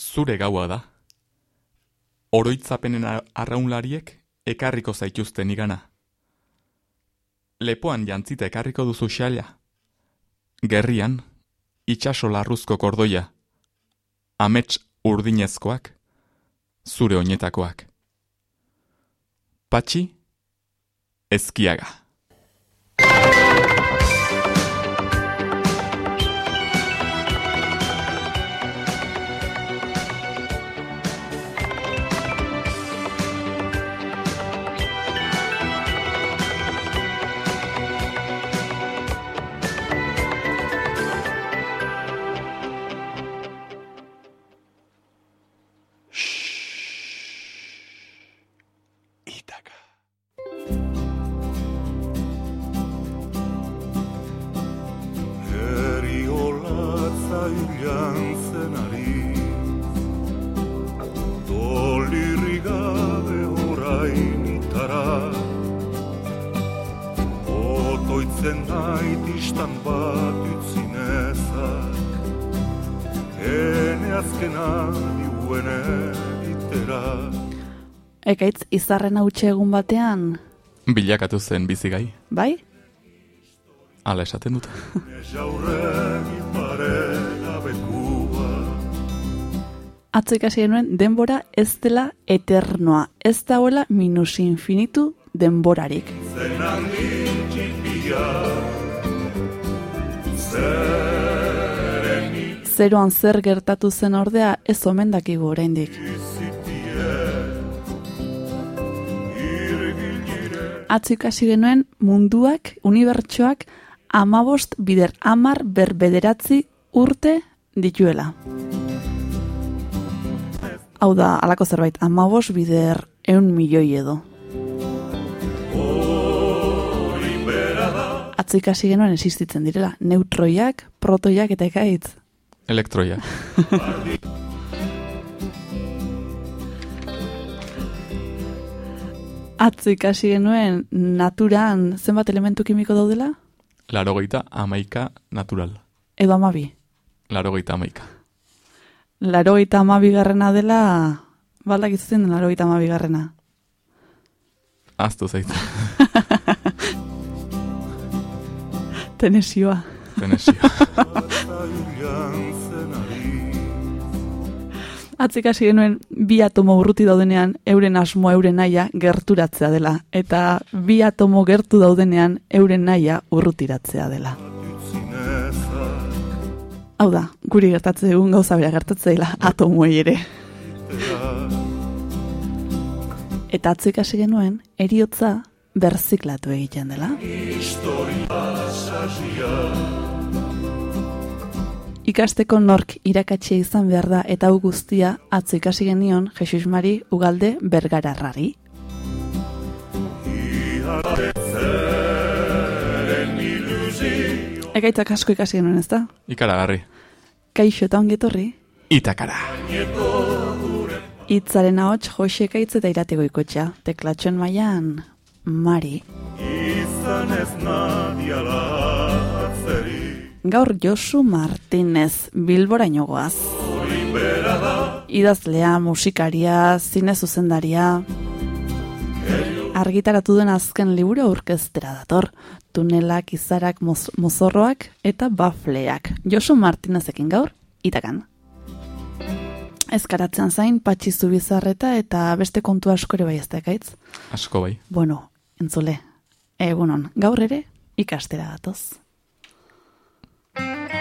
zure gaua da. Oroitzapenen arraunlariek ekarriko zaituzten igana. Lepoan jantzita ekarriko duzu xaila. Gerrian, itxaso larruzko kordoia. Amets urdinezkoak, zure oinetakoak. Patxi, ezkiaga. Izarren hau egun batean? Bilakatu zen bizigai. Bai? Ala esaten dut. Atzo ikasi genuen, denbora ez dela eternoa. Ez dagoela minus infinitu denborarik. Zeroan zer gertatu zen ordea ez omen dakigu oraindik. Atzo ikasi genuen munduak, unibertsoak, amabost bider amar berbederatzi urte dituela. Hau da, alako zerbait, amabost bider eun milioi edo. Atzo ikasi genuen existitzen direla, neutroiak, protoiak eta ekaitz. Elektroiak. atzu ikasi genuen naturan zenbat elementu kimiko daudela? Larogeita amaika natural. Edo amabi? Larogeita amaika. Larogeita amabi garrena dela, baldak izuzen den larogeita amabi garrena. Aztu zaitu. Tenesioa. Tenesioa. atzikasi genuen bi atomo urruti daudenean euren asmo euren naia gerturatzea dela eta bi atomo gertu daudenean euren naia urrutiratzea dela. Hau da, guri gertatze egun gauza bera gertatze dela atomoei ere. Eta atzikasi genuen eriotza berziklatu egiten dela. Ikasteko nork irakatxe izan behar da eta hau guztia atzo ikasi genion Jesus Mari Ugalde Bergararrari. Ekaitzak asko ikasi genuen ez da? Ikaragarri. Kaixo eta ongetorri? Itakara. Itzaren ahots Jose Ekaitz eta irateko ikotxa. Teklatxon maian, Mari. Izan ez nadiala gaur Josu Martinez Bilboraino goaz. Idazlea, musikaria, zine zuzendaria. Argitaratu den azken liburu aurkeztera dator. Tunelak, izarak, mozorroak eta bafleak. Josu Martinezekin gaur, itakan. Ezkaratzen zain, patxizu bizarreta eta beste kontu askore bai ez dekaitz. Asko bai. Bueno, entzule, egunon, gaur ere, ikastera datoz. Thank you.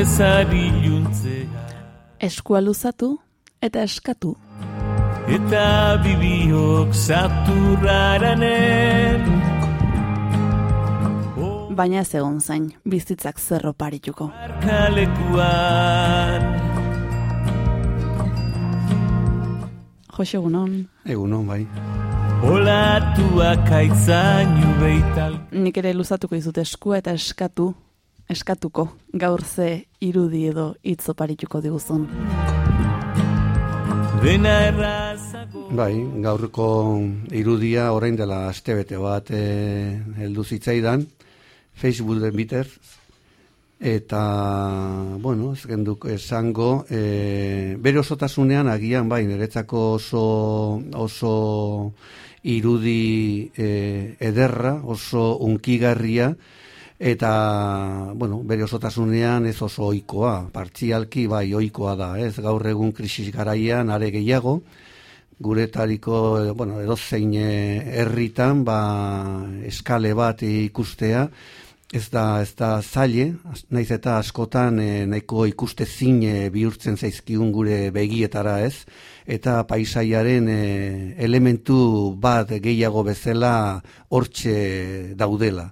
Urtezari juntzea Eskua luzatu eta eskatu. Eta bibiok zaturraranen. Baina ez egon zain, bizitzak zerro parituko. Arkalekuan. Jose egunon, Egunon, bai. Olatuak aitzainu beital. Nik ere luzatuko izut eskua eta eskatu, eskatuko, gaur ze irudi edo hitzo parituko diguzun. Bai, gaurko irudia orain dela astebete bat e, heldu zitzaidan, Facebooken biter, eta, bueno, ez genduk esango, e, bere osotasunean agian, bai, niretzako oso, oso irudi e, ederra, oso unkigarria, eta, bueno, bere osotasunean ez oso oikoa, partzialki bai oikoa da, ez? Gaur egun krisis garaian are gehiago, guretariko, eh, bueno, edozein eh, herritan, ba, eskale bat ikustea, ez da, ez da zaile, naiz eta askotan eh, nahiko ikuste zine bihurtzen zaizkigun gure begietara ez, eta paisaiaren eh, elementu bat gehiago bezala hortxe daudela.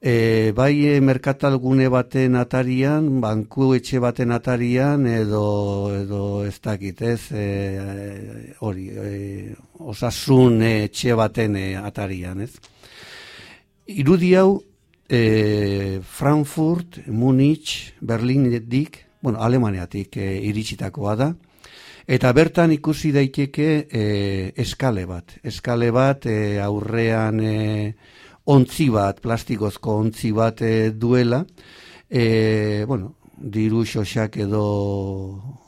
E, bai e, merkatalgune baten atarian, banku etxe baten atarian, edo, edo ez dakit, ez, e, hori, e, osasun etxe baten atarian, ez. Irudi hau, e, Frankfurt, Munich, Berlinetik, bueno, Alemaniatik e, iritsitakoa da, Eta bertan ikusi daiteke e, eskale bat. Eskale bat e, aurrean e, ontzi bat, plastikozko ontzi bat e, duela, e, bueno, diru xoxak edo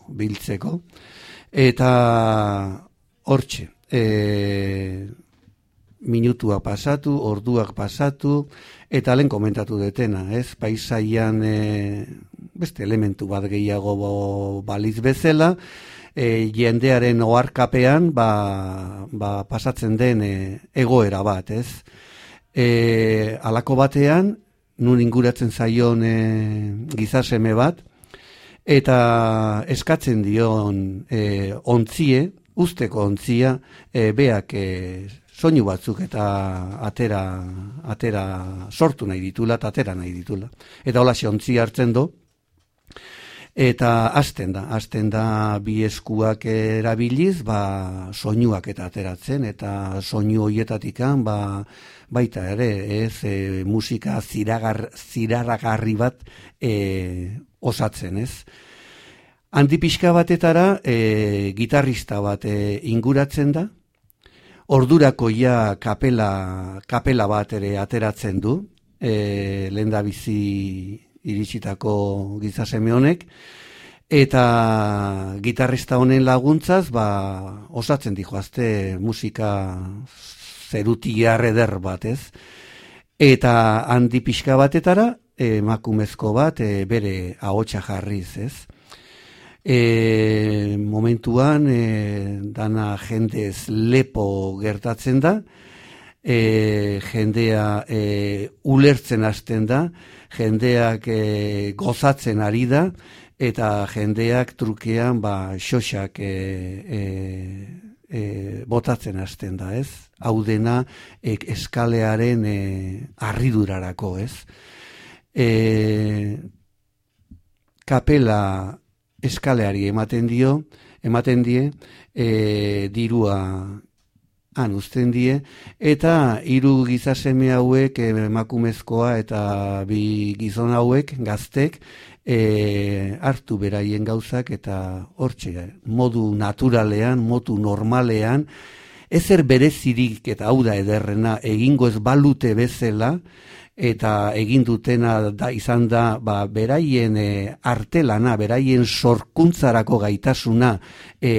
biltzeko. Eta hortxe, e, minutua pasatu, orduak pasatu, eta lehen komentatu detena, ez? Paisaian e, beste elementu bat gehiago bo- baliz bezala, e, jendearen oharkapean ba, ba, pasatzen den e, egoera bat, ez? E, alako batean, nun inguratzen zaion e, gizaseme bat, eta eskatzen dion e, ontzie, usteko ontzia, e, beak e, soinu batzuk eta atera, atera sortu nahi ditula eta atera nahi ditula. Eta hola ontzia hartzen do, eta hasten da, hasten da bi eskuak erabiliz, ba, soinuak eta ateratzen, eta soinu hoietatikan, ba, baita ere, ez, e, musika ziragar, ziraragarri bat e, osatzen, ez. Handi pixka batetara, e, gitarrista bat e, inguratzen da, ordurako ja kapela, kapela bat ere ateratzen du, e, lehen da bizi iritsitako gizaseme honek, eta gitarrista honen laguntzaz, ba, osatzen dijoazte musika zerutiar eder bat, ez? Eta handi pixka batetara, emakumezko bat, e, bere ahotsa jarriz, ez? E, momentuan, e, dana jendez lepo gertatzen da, e, jendea e, ulertzen hasten da, jendeak e, gozatzen ari da, eta jendeak trukean ba, xoxak e, e, e, botatzen hasten da, ez? Hau dena ek, eskalearen e, arridurarako, ez? E, kapela eskaleari ematen dio, ematen die, e, dirua han uzten die, eta hiru gizaseme hauek, emakumezkoa eta bi gizon hauek, gaztek, e, hartu beraien gauzak eta hortxe, modu naturalean, modu normalean, ezer berezirik eta hau da ederrena egingo ez balute bezala, eta egin dutena da izan da ba, beraien e, artelana, beraien sorkuntzarako gaitasuna e,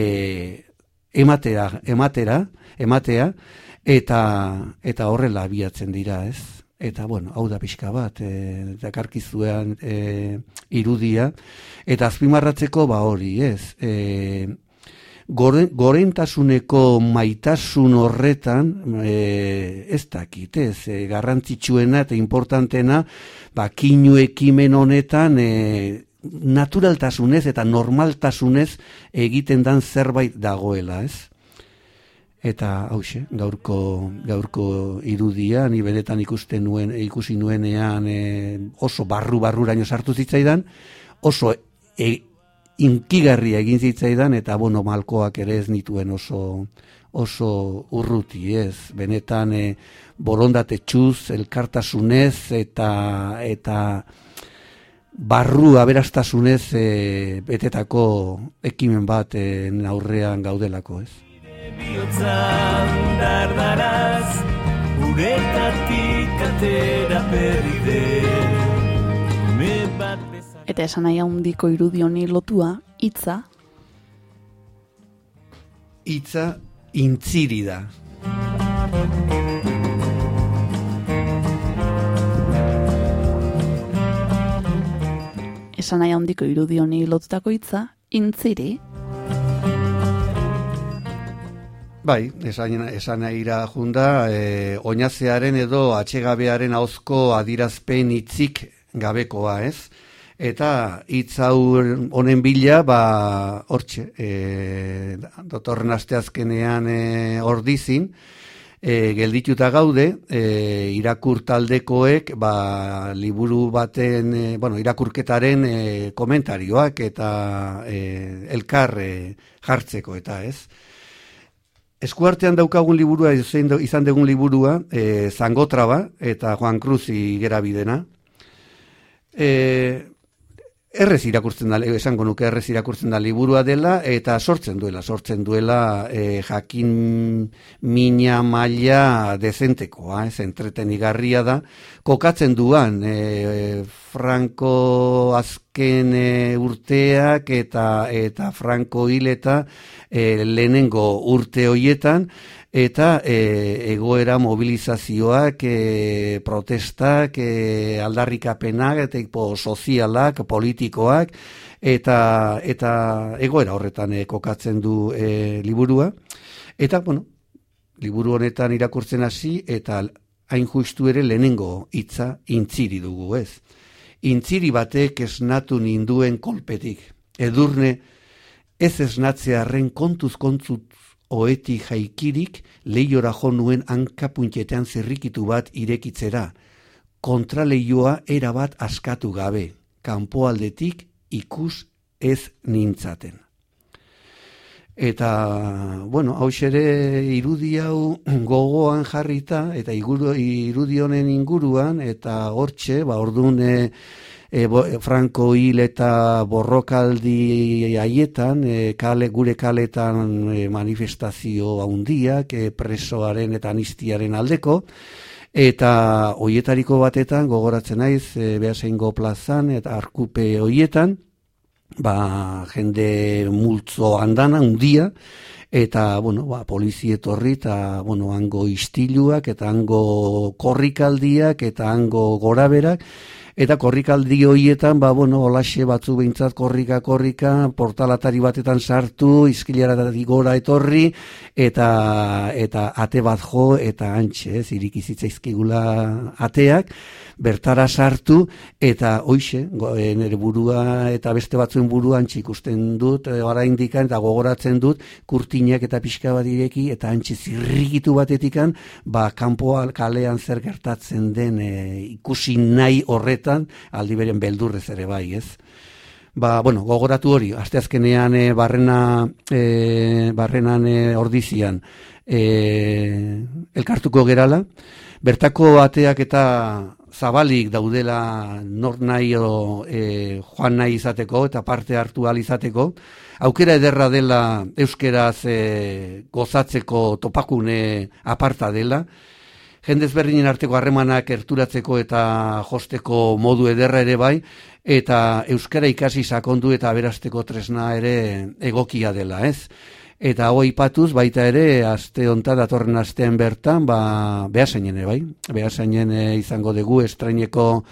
ematera, ematera, ematea, eta, eta horrela abiatzen dira, ez? Eta, bueno, hau da pixka bat, e, dakarkizuean e, irudia, eta azpimarratzeko, ba hori, ez? E, gore, gorentasuneko maitasun horretan, e, ez dakit, ez, e, garrantzitsuena eta importantena, ba, kinu ekimen honetan, e, naturaltasunez eta normaltasunez egiten dan zerbait dagoela, ez? Eta hause, gaurko, gaurko irudia, ni benetan ikusten nuen, ikusi nuenean e, oso barru-barruraino sartu zitzaidan, oso e, inkigarria egin zitzaidan, eta bono malkoak ere ez nituen oso, oso urruti, ez, benetan e, borondate txuz, elkartasunez, eta, eta barru aberastasunez e, betetako ekimen bat e, aurrean gaudelako, ez bihotzan dardaraz Uretatik atera bezan Eta esan nahi handiko irudioni lotua, hitza Hitza intziri da. Esan nahi handiko irudioni lotutako hitza, intziri. Bai, esan, esan ira junda, e, oinazearen edo atxegabearen hauzko adirazpen hitzik gabekoa, ez? Eta hitz hau honen bila, ba, hortxe, e, dotorren asteazkenean e, ordizin, e, geldituta gaude, e, irakur taldekoek, ba, liburu baten, e, bueno, irakurketaren e, komentarioak eta e, elkar e, jartzeko, eta ez? Eskuartean daukagun liburua, izan dugun liburua, e, Zangotraba eta Juan Cruz igerabidena. E, errez irakurtzen da, esango nuke errez irakurtzen da liburua dela, eta sortzen duela, sortzen duela e, jakin mina maila dezentekoa, ez entreten igarria da, kokatzen duan e, Franco azken e, urteak eta eta Franco hileta e, lehenengo urte hoietan, eta e, egoera mobilizazioak, e, protestak, e, aldarrikapenak, eta ipo sozialak, politikoak, eta, eta egoera horretan e, kokatzen du e, liburua. Eta, bueno, liburu honetan irakurtzen hasi, eta hain justu ere lehenengo hitza intziri dugu, ez? Intziri batek esnatu ninduen kolpetik. Edurne, ez esnatzearen kontuz kontzut oeti jaikirik lehiora jo nuen hankapuntxetean zerrikitu bat irekitzera. Kontra lehioa erabat askatu gabe, kanpoaldetik ikus ez nintzaten. Eta, bueno, hau ere irudi hau gogoan jarrita, eta irudi honen inguruan, eta hortxe, ba, orduan, e, e, Franco hil eta borrokaldi haietan, e, kale, gure kaletan e, manifestazio handiak e, presoaren eta anistiaren aldeko, eta hoietariko batetan, gogoratzen naiz, e, behaseingo plazan, eta arkupe hoietan, ba, jende multzo andana, handia, eta, bueno, ba, polizi etorri, eta, bueno, hango istiluak, eta hango korrikaldiak, eta hango goraberak, eta korrikaldi hoietan, ba, bueno, olaxe batzu behintzat korrika, korrika, portalatari batetan sartu, izkilara gora etorri, eta, eta ate bat jo, eta antxe, ez, irikizitza izkigula ateak, bertara sartu, eta hoixe, e, nire burua eta beste batzuen buruan ikusten dut, e, gara indikan, eta gogoratzen dut, kurtinak eta pixka bat ireki, eta antxe zirrigitu batetikan, ba, kanpoa kalean zer gertatzen den e, ikusi nahi horretan, aldi beren beldurrez ere bai, ez? Ba, bueno, gogoratu hori, asteazkenean e, barrena, e, barrenan e, ordizian e, elkartuko gerala, bertako ateak eta zabalik daudela nor nahi o, e, joan nahi izateko eta parte hartu izateko. Aukera ederra dela euskeraz e, gozatzeko topakune aparta dela. Jendez berdinen arteko harremanak erturatzeko eta josteko modu ederra ere bai, eta euskara ikasi sakondu eta berasteko tresna ere egokia dela, ez? Eta hoi patuz baita ere, aste onta datorren astean bertan, ba, behasainen ere, bai? Behasainen e, izango dugu estraineko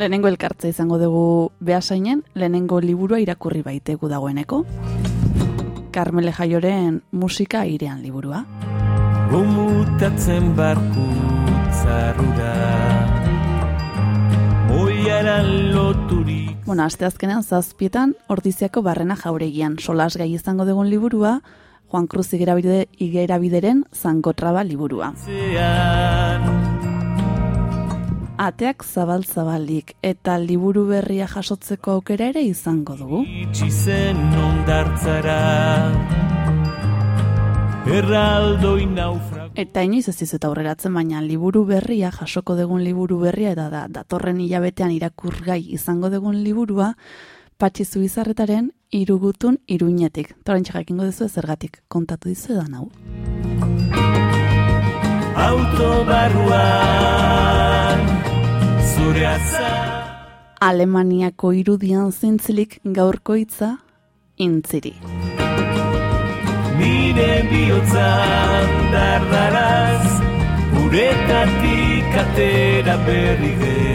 Lehenengo elkartza izango dugu behasainen, lehenengo liburua irakurri baitegu dagoeneko. Carmele Jaioren musika irean liburua gomutatzen barkutza estarrura Moiara loturik Bueno, aste azkenean zazpietan, ordiziako barrena jauregian. Solas gai izango dugun liburua, Juan Cruz igerabide, igerabideren zangotraba liburua. zean Ateak zabal-zabalik eta liburu berria jasotzeko aukera ere izango dugu. Itxi zen ondartzara Erraldoi naufrago Eta inoiz ez dizut aurreratzen, baina liburu berria, jasoko dugun liburu berria, eta da, datorren hilabetean irakurgai izango dugun liburua, patxi zubizarretaren irugutun iruñetik. Toren jakingo duzu zergatik kontatu dizu edan hau. Autobarruan Zure azar Alemaniako irudian zintzilik gaurko hitza intziri. Nire bihotzan dardaraz Uretatik atera berri den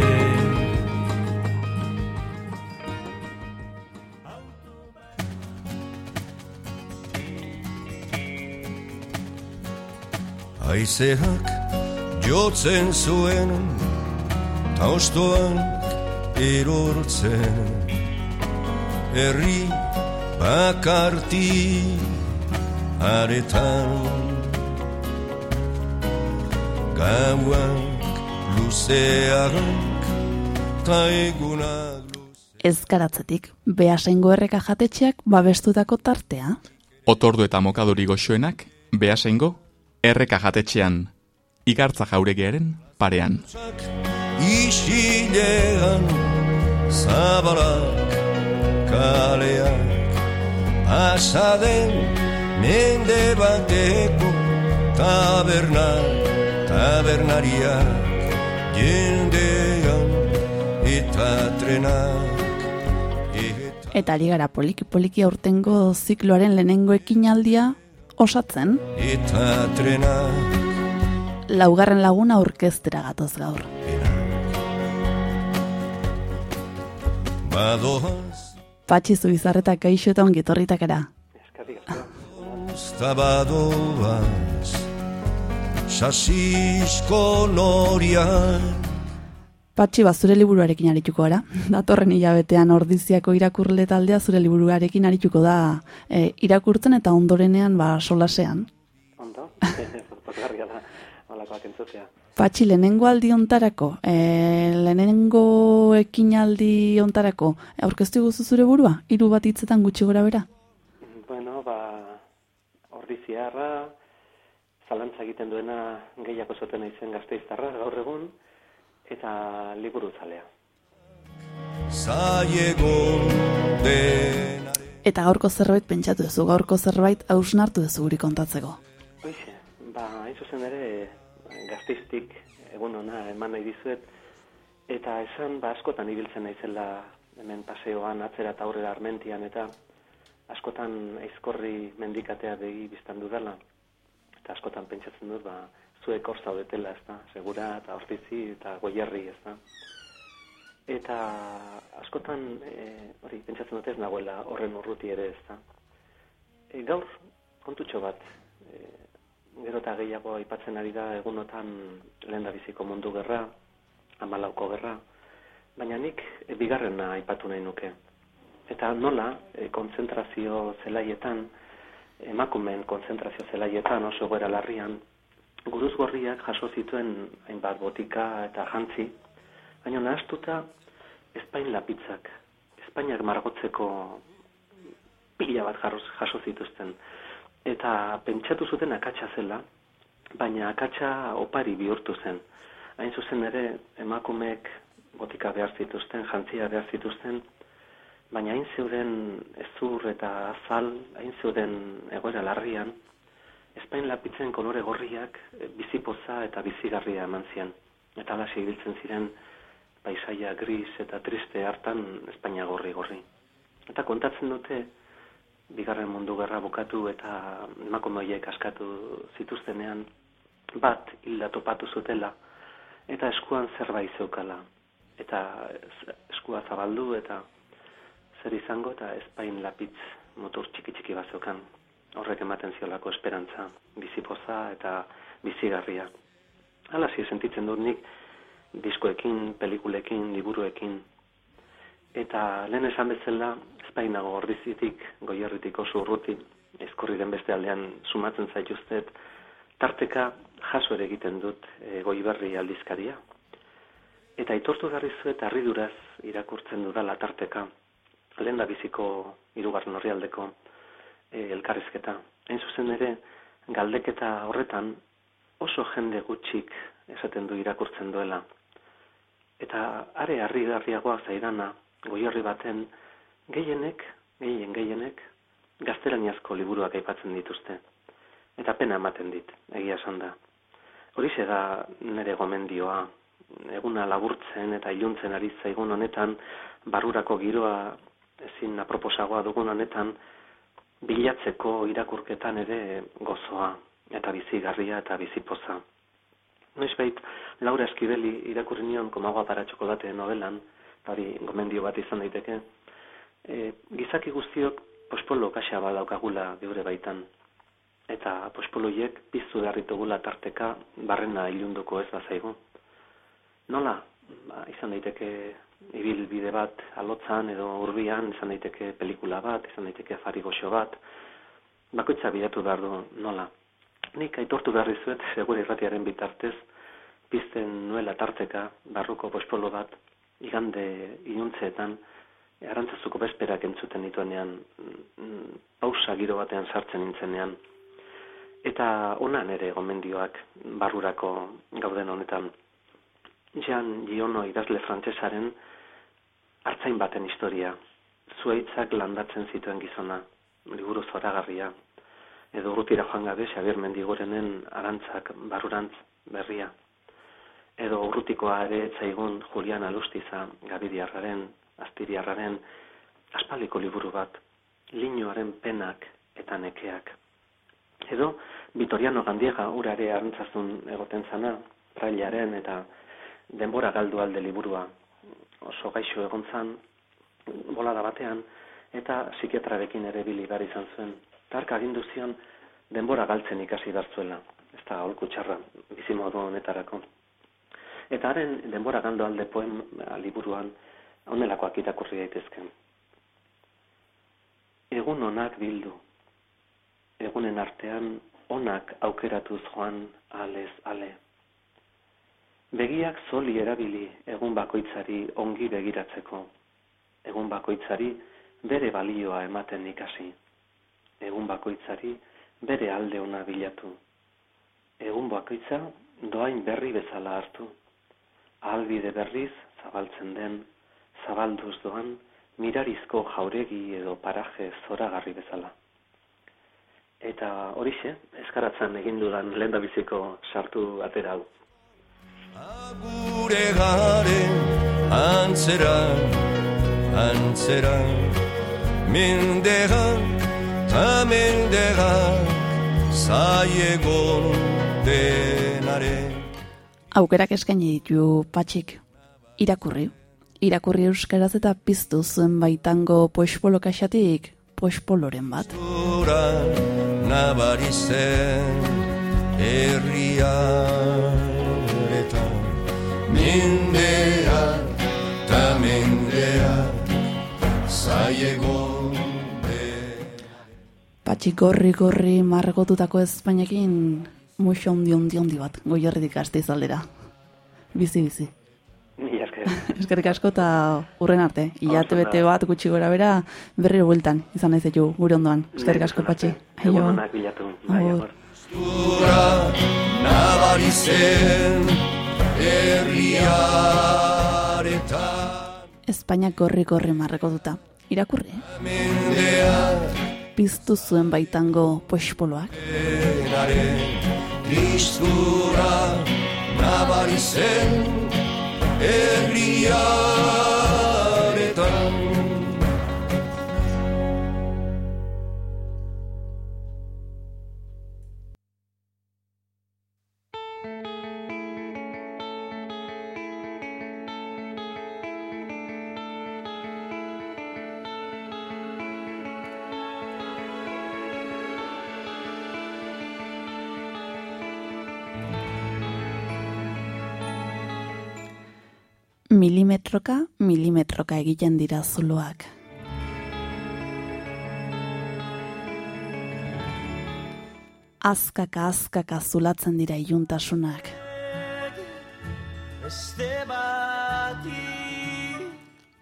Aizeak jotzen zuen Taustoak erortzen. Herri bakarti aretan Gauak luzeak ta egunak luze Ez garatzetik, behasengo erreka jatetxeak babestutako tartea. Otordu eta mokaduri goxoenak, behasengo, erreka jatetxean, igartza jauregearen parean. Isilean zabalak kaleak Pasaden mende bateko tabernak Tabernariak jendean eta trenak. Eta Eta ari gara poliki-poliki aurtengo zikloaren lehenengo ekinaldia osatzen, eta trenak. Laugarren laguna orkestera gatoz gaur. Badoaz. Patxi zubizarreta kaixo eta ongitorritakera. Zabadoaz Sasisko norian Patxi, ba, zure liburuarekin arituko gara. Datorren hilabetean ordiziako irakurle taldea zure liburuarekin arituko da e, irakurtzen eta ondorenean ba, solasean. Ondo, pozgarria da, holakoak entzutea. Patxi, lehenengo aldi ontarako, e, lehenengo ekinaldi ontarako, aurkeztu guzu zure burua? Hiru bat hitzetan gutxi gora bera? Bueno, ordiziarra, zalantza egiten duena gehiago zoten izen gazteiztarra gaur egun, eta liburu zalea. Eta gaurko zerbait pentsatu duzu, gaurko zerbait hausnartu duzu guri kontatzeko. Hoize, ba, hain zuzen ere, gazteiztik egun ona eman nahi dizuet, eta esan, ba, askotan ibiltzen naizela hemen paseoan atzera eta aurrera armentian, eta askotan aizkorri mendikatea begi biztan dudala, eta askotan pentsatzen dut, ba, zuek hor zaudetela, ez da, segura, eta hortizi, eta goierri, ez da. Eta askotan, e, hori, pentsatzen dut ez nagoela horren urruti ere, ez da. E, gaur, kontutxo bat, e, gero eta gehiago aipatzen ari da egunotan lehen biziko mundu gerra, amalauko gerra, baina nik e, bigarrena aipatu nahi nuke. Eta nola, e, kontzentrazio zelaietan, emakumeen kontzentrazio zelaietan oso goera larrian, guruz gorriak jaso zituen hainbat botika eta jantzi, baina nahastuta Espain lapitzak, Espainiak margotzeko pila bat jarroz, jaso zituzten. Eta pentsatu zuten akatsa zela, baina akatsa opari bihurtu zen. Hain zuzen ere, emakumeek botika behar zituzten, jantzia behar zituzten, baina hain zeuden ezur eta azal, hain zeuden egoera larrian, Espain lapitzen kolore gorriak eh, bizipoza eta bizigarria eman zian. Eta alaxe ibiltzen ziren paisaia gris eta triste hartan Espainia gorri-gorri. Eta kontatzen dute, bigarren mundu gerra bukatu eta emakume horiek askatu zituztenean, bat hilda topatu zutela, eta eskuan zerbait zeukala. Eta eskua zabaldu eta zer izango eta Espain lapitz motor txiki-txiki bat zeukan. Horrek ematen ziolako esperantza, bizipoza eta bizigarria. Hala zi sentitzen dut nik diskoekin, pelikulekin, liburuekin. Eta lehen esan bezala, espainago ordizitik, goierritik oso urruti, ezkorri den beste aldean sumatzen zaituztet, tarteka jaso ere egiten dut e, goiberri aldizkaria. Eta aitortu garri zuet harriduraz irakurtzen dudala tarteka, lehen da biziko irugarren horri aldeko e, elkarrizketa. Hain zuzen ere, galdeketa horretan oso jende gutxik esaten du irakurtzen duela. Eta are harri garriagoa zaidana, goiorri baten, gehienek, gehien gehienek, gaztelaniazko liburuak aipatzen dituzte. Eta pena ematen dit, egia esan da. Horixe da nire gomendioa, eguna laburtzen eta iluntzen ari zaigun honetan, barurako giroa ezin aproposagoa dugun honetan, bilatzeko irakurketan ere gozoa eta bizigarria eta bizipoza. Noiz bait, Laura Eskibeli irakurri nion komagoa para txokolate novelan, hori gomendio bat izan daiteke, e, gizaki guztiok pospolo kaxa badaukagula geure baitan. Eta pospoloiek piztu beharritugula tarteka barrena ilunduko ez bazaigu. Nola, ba, izan daiteke ibilbide bat alotzan edo urbian, izan daiteke pelikula bat, izan daiteke afari goxo bat, bakoitza bilatu behar du nola. Nik aitortu behar dizuet, segure irratiaren bitartez, pizten nuela tarteka, barruko pospolo bat, igande inuntzeetan, arantzazuko bezperak entzuten dituenean, mm, pausa giro batean sartzen nintzenean, eta onan ere gomendioak barrurako gauden honetan. Jean Giono idazle frantsesaren hartzain baten historia, zuaitzak landatzen zituen gizona, liburu zoragarria, edo urrutira joan gabe Xabier Mendigorenen arantzak barurantz berria, edo urrutikoa ere zaigun Julian Alustiza gabidiarraren, astiriarraren, aspaliko liburu bat, linoaren penak eta nekeak. Edo, Vitoriano Gandiega urare arantzazun egoten zana, prailaren eta denbora galdu alde liburua, oso gaixo egon zan, bolada batean, eta psikiatrarekin ere bili behar izan zuen. Tark agindu zion, denbora galtzen ikasi dartzuela, ez da holku txarra, bizimodu honetarako. Eta haren denbora galdu alde poem liburuan, onelakoak irakurri daitezken. Egun onak bildu, egunen artean onak aukeratuz joan alez ale. Begiak zoli erabili egun bakoitzari ongi begiratzeko. Egun bakoitzari bere balioa ematen ikasi. Egun bakoitzari bere alde ona bilatu. Egun bakoitza doain berri bezala hartu. Albide berriz zabaltzen den, zabalduz doan, mirarizko jauregi edo paraje zoragarri bezala. Eta horixe, eskaratzen egin dudan lehen biziko sartu atera hau. Agure garen antzera, antzera Mendega ta mendega zaiegon denare Aukerak eskaini ditu patxik. Irakurri. Irakurri euskaraz eta piztu zuen baitango pospolo kaxatik pospoloren bat. Zura nabari zen herriaretan Mendea ta mendea zaiegon Patxik gorri gorri margotutako Espainekin muxo ondi ondi ondi bat goierritik aste izaldera. Bizi bizi. Mila esker. Eskerrik asko eta urren arte. Ilate bete bat gutxi gora bera berriro bueltan izan naiz etu gure ondoan. Eskerrik asko patxi. Egun onak bilatu. Bai, Agur. agur. Zura nabari zen herriaretan Espainiak gorri gorri marrekotuta. Irakurri, eh? Piztu zuen baitango pospoloak. denaren Tristura nabari zen herriaretan milimetroka, milimetroka egiten dira zuloak. Azkaka, azkaka zulatzen dira iluntasunak.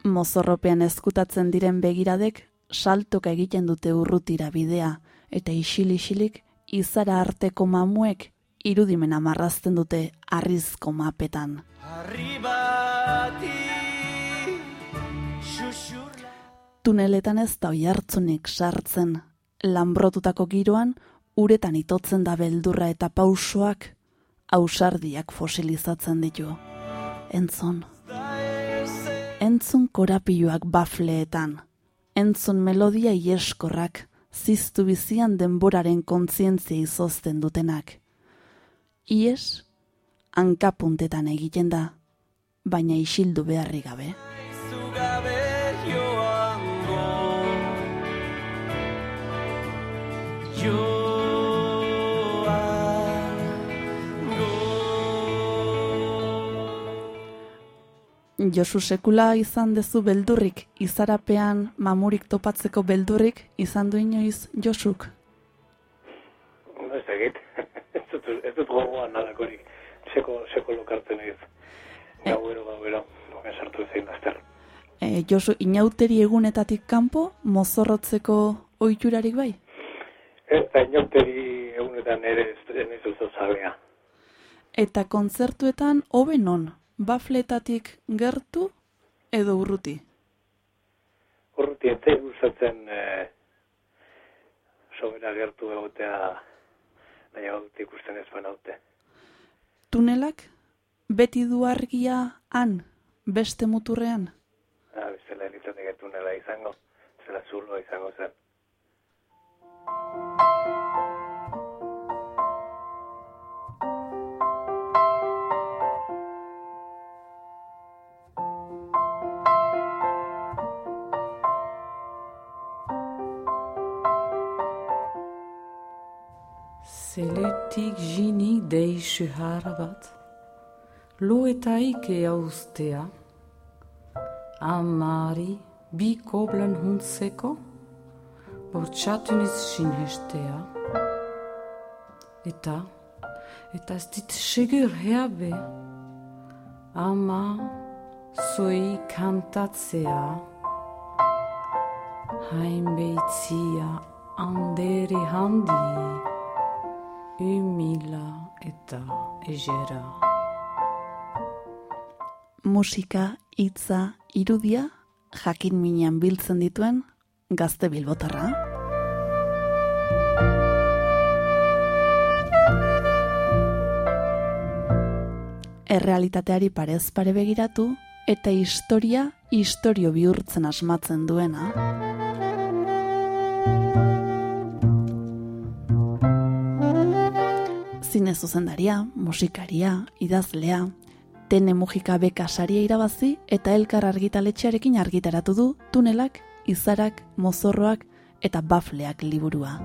Mozorropean ezkutatzen diren begiradek saltoka egiten dute urrutira bidea eta isil-isilik izara arteko mamuek irudimena marrazten dute arrizko mapetan. Xuxurla Tuneletan ez da oihartzunik sartzen, lanbrotutako giroan uretan itotzen da beldurra eta pausoak ausardiak fosilizatzen ditu. Entzun. Entzun korapiloak bafleetan. Entzun melodia ieskorrak, ziztu bizian denboraren kontzientzia izozten dutenak. Ies, hankapuntetan egiten da, baina isildu beharri gabe. Josu sekula izan dezu beldurrik, izarapean mamurik topatzeko beldurrik izan du inoiz Josuk. Ez egit, ez dut, ez dut gogoan nadakorik, seko, seko lokartzen ez. Gauero, gauero, nomen sartu zein azter. E, Josu, inauteri egunetatik kanpo, mozorrotzeko oiturarik bai? Ez da inauteri egunetan ere ez ez oso zalea. Eta kontzertuetan hobe non, bafletatik gertu edo urruti? Urruti ez zait gustatzen e, sobera gertu egotea nahiago dut ikusten ez banaute. Tunelak beti du argia han, beste muturrean? Ah, bezala elitzateke tunela izango, zela zuloa izango zen. Zeletik jinik deixu bat, lo eta ike amari bi koblen huntzeko, bortxatuniz sinhestea. Eta, eta ez dit segur heabe, ama zoi kantatzea, hainbeitzia andere handi, umila eta egera. Musika, hitza, irudia, jakin minean biltzen dituen gazte bilbotarra. Errealitateari parez pare begiratu eta historia historio bihurtzen asmatzen duena. Zine zuzendaria, musikaria, idazlea, Tene Mujika beka saria irabazi eta elkar argitaletxearekin argitaratu du tunelak, izarak, mozorroak eta bafleak liburua.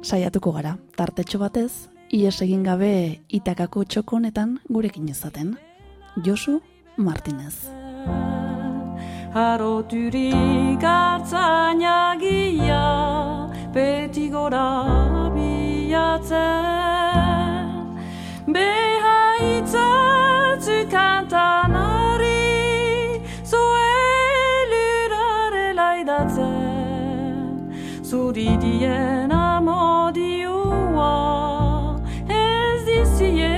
Saiatuko gara, tartetxo batez, ies egin gabe itakako txokonetan gurekin izaten. Josu Martinez. Haroturik hartzainagia beti gora bilatzen Behaitza kantan hori zoelurare laidatzen Zuridien amodioa ez dizie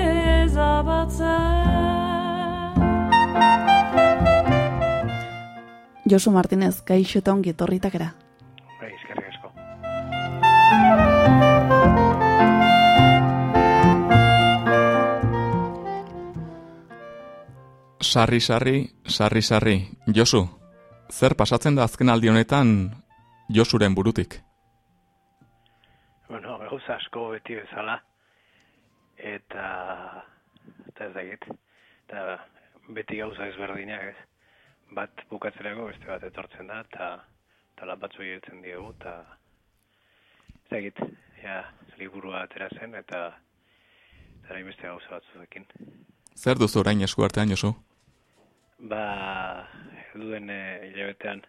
ezabatzen Josu Martinez, gaixo eta ongi etorritakera. Sarri, sarri, sarri, sarri. Josu, zer pasatzen da azken aldi honetan Josuren burutik? Bueno, gauza asko beti bezala. Eta, eta ez dakit. Eta beti gauza ezberdinak ez. Bat bukatzerako beste bat etortzen da, eta eta lan batzu hiltzen diegu, eta ez dakit, ja, liburua atera zen, eta eta beste gauza batzuekin. Zer duzu orain esku artean, Josu? Ba, duen e, hilabetean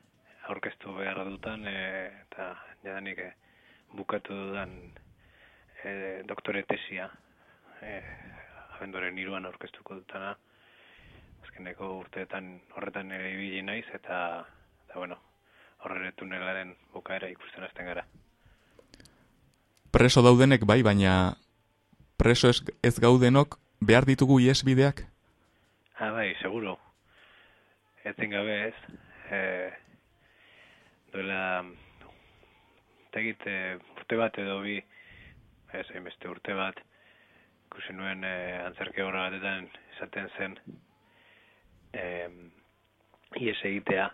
aurkeztu behar dutan, e, eta jadanik e, bukatu dudan e, doktore tesia, e, abendoren iruan aurkeztuko dutana, azkeneko urteetan horretan ere ibili naiz, eta, eta bueno, horrere tunelaren bukaera ikusten hasten gara. Preso daudenek bai, baina preso ez, ez gaudenok behar ditugu iesbideak? Ah, bai, seguro. Etzen gabe ez. E, duela, tegit, e, urte bat edo bi, ez, beste urte bat, ikusi nuen e, antzerke horra batetan esaten zen, e, ies egitea,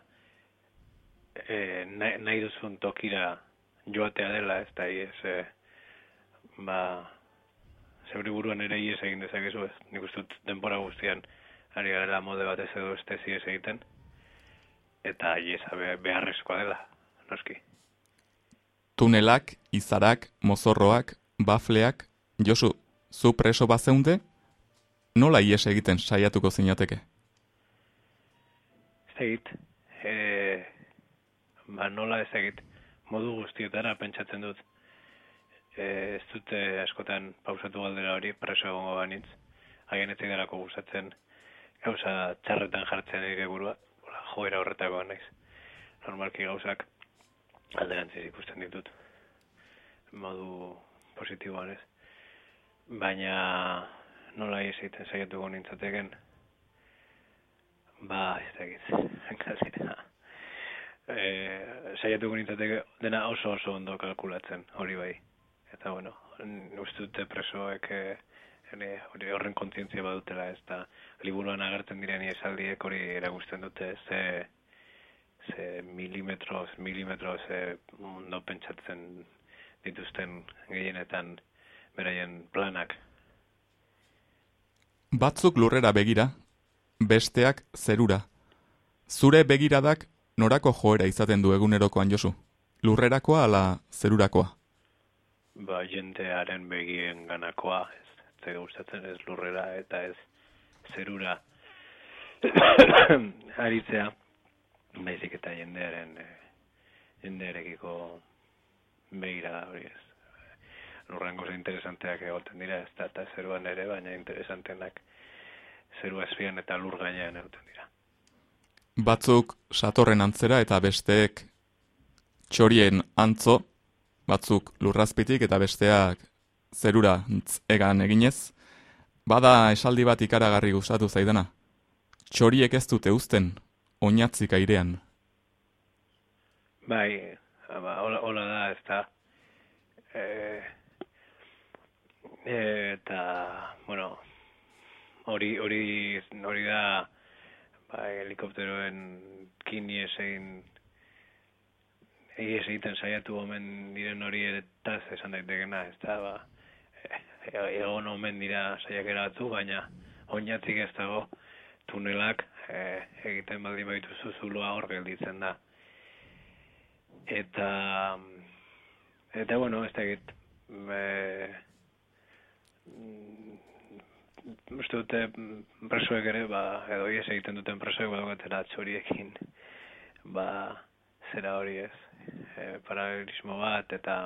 e, nahi, nahi duzun tokira joatea dela, ez da ies, e, ba, zeure buruan ere ies egin dezakezu ez. Nik uste denbora guztian ari garela mode batez edo este ies egiten. Eta iesa be- beharrezkoa dela, noski. Tunelak, izarak, mozorroak, bafleak, Josu, zu preso bazeunde? Nola ies egiten saiatuko zinateke? Ez egit, e, ba nola ez egit, modu guztietara pentsatzen dut. E, ez dute askotan pausatu galdera hori preso egongo banitz. Haien ez gustatzen gauza txarretan jartzen nire burua, joera horretako naiz. Normalki gauzak alderantziz ikusten ditut. Modu positiboan ez. Baina nola ez egiten saiatuko nintzateken, Ba, ez dakit, galdera. E, saiatuko nintzateke dena oso oso ondo kalkulatzen, hori bai. Eta bueno, uste dute presoek e, ene, hori horren kontzientzia badutela, ez da liburuan agertzen diren esaldiek hori eragusten dute, ze, ze milimetroz, milimetroz e, ondo pentsatzen dituzten gehienetan beraien planak. Batzuk lurrera begira, besteak zerura. Zure begiradak norako joera izaten du egunerokoan Josu? Lurrerakoa ala zerurakoa? ba, jendearen begien ganakoa, zaigu gustatzen ez lurrera eta ez zerura aritzea, baizik eta jendearen e, jendearekiko begira hori ez. Lurran goza interesanteak egoten dira, ez da eta zeruan ere, baina interesantenak zeru azpian eta lur gainean egoten dira. Batzuk satorren antzera eta besteek txorien antzo, batzuk lurrazpitik eta besteak zerura egan eginez. Bada esaldi bat ikaragarri gustatu zaidana. Txoriek ez dute uzten, oinatzik airean. Bai, ba, hola, hola da, ez da. E, eta, bueno, hori, hori, hori da, ba, helikopteroen kini egin ies egiten saiatu omen diren hori eretaz esan daitekena, ez da, ba, e, egon omen dira saiakera batzu, baina oinatzik ez dago tunelak e, egiten baldin baituzu zuloa hor gelditzen da. Eta, eta bueno, ez da egit, e, uste dute mm, presoek ere, ba, edo ies egiten duten presoek badaukatela txoriekin, ba, zera hori ez, e, paralelismo bat, eta,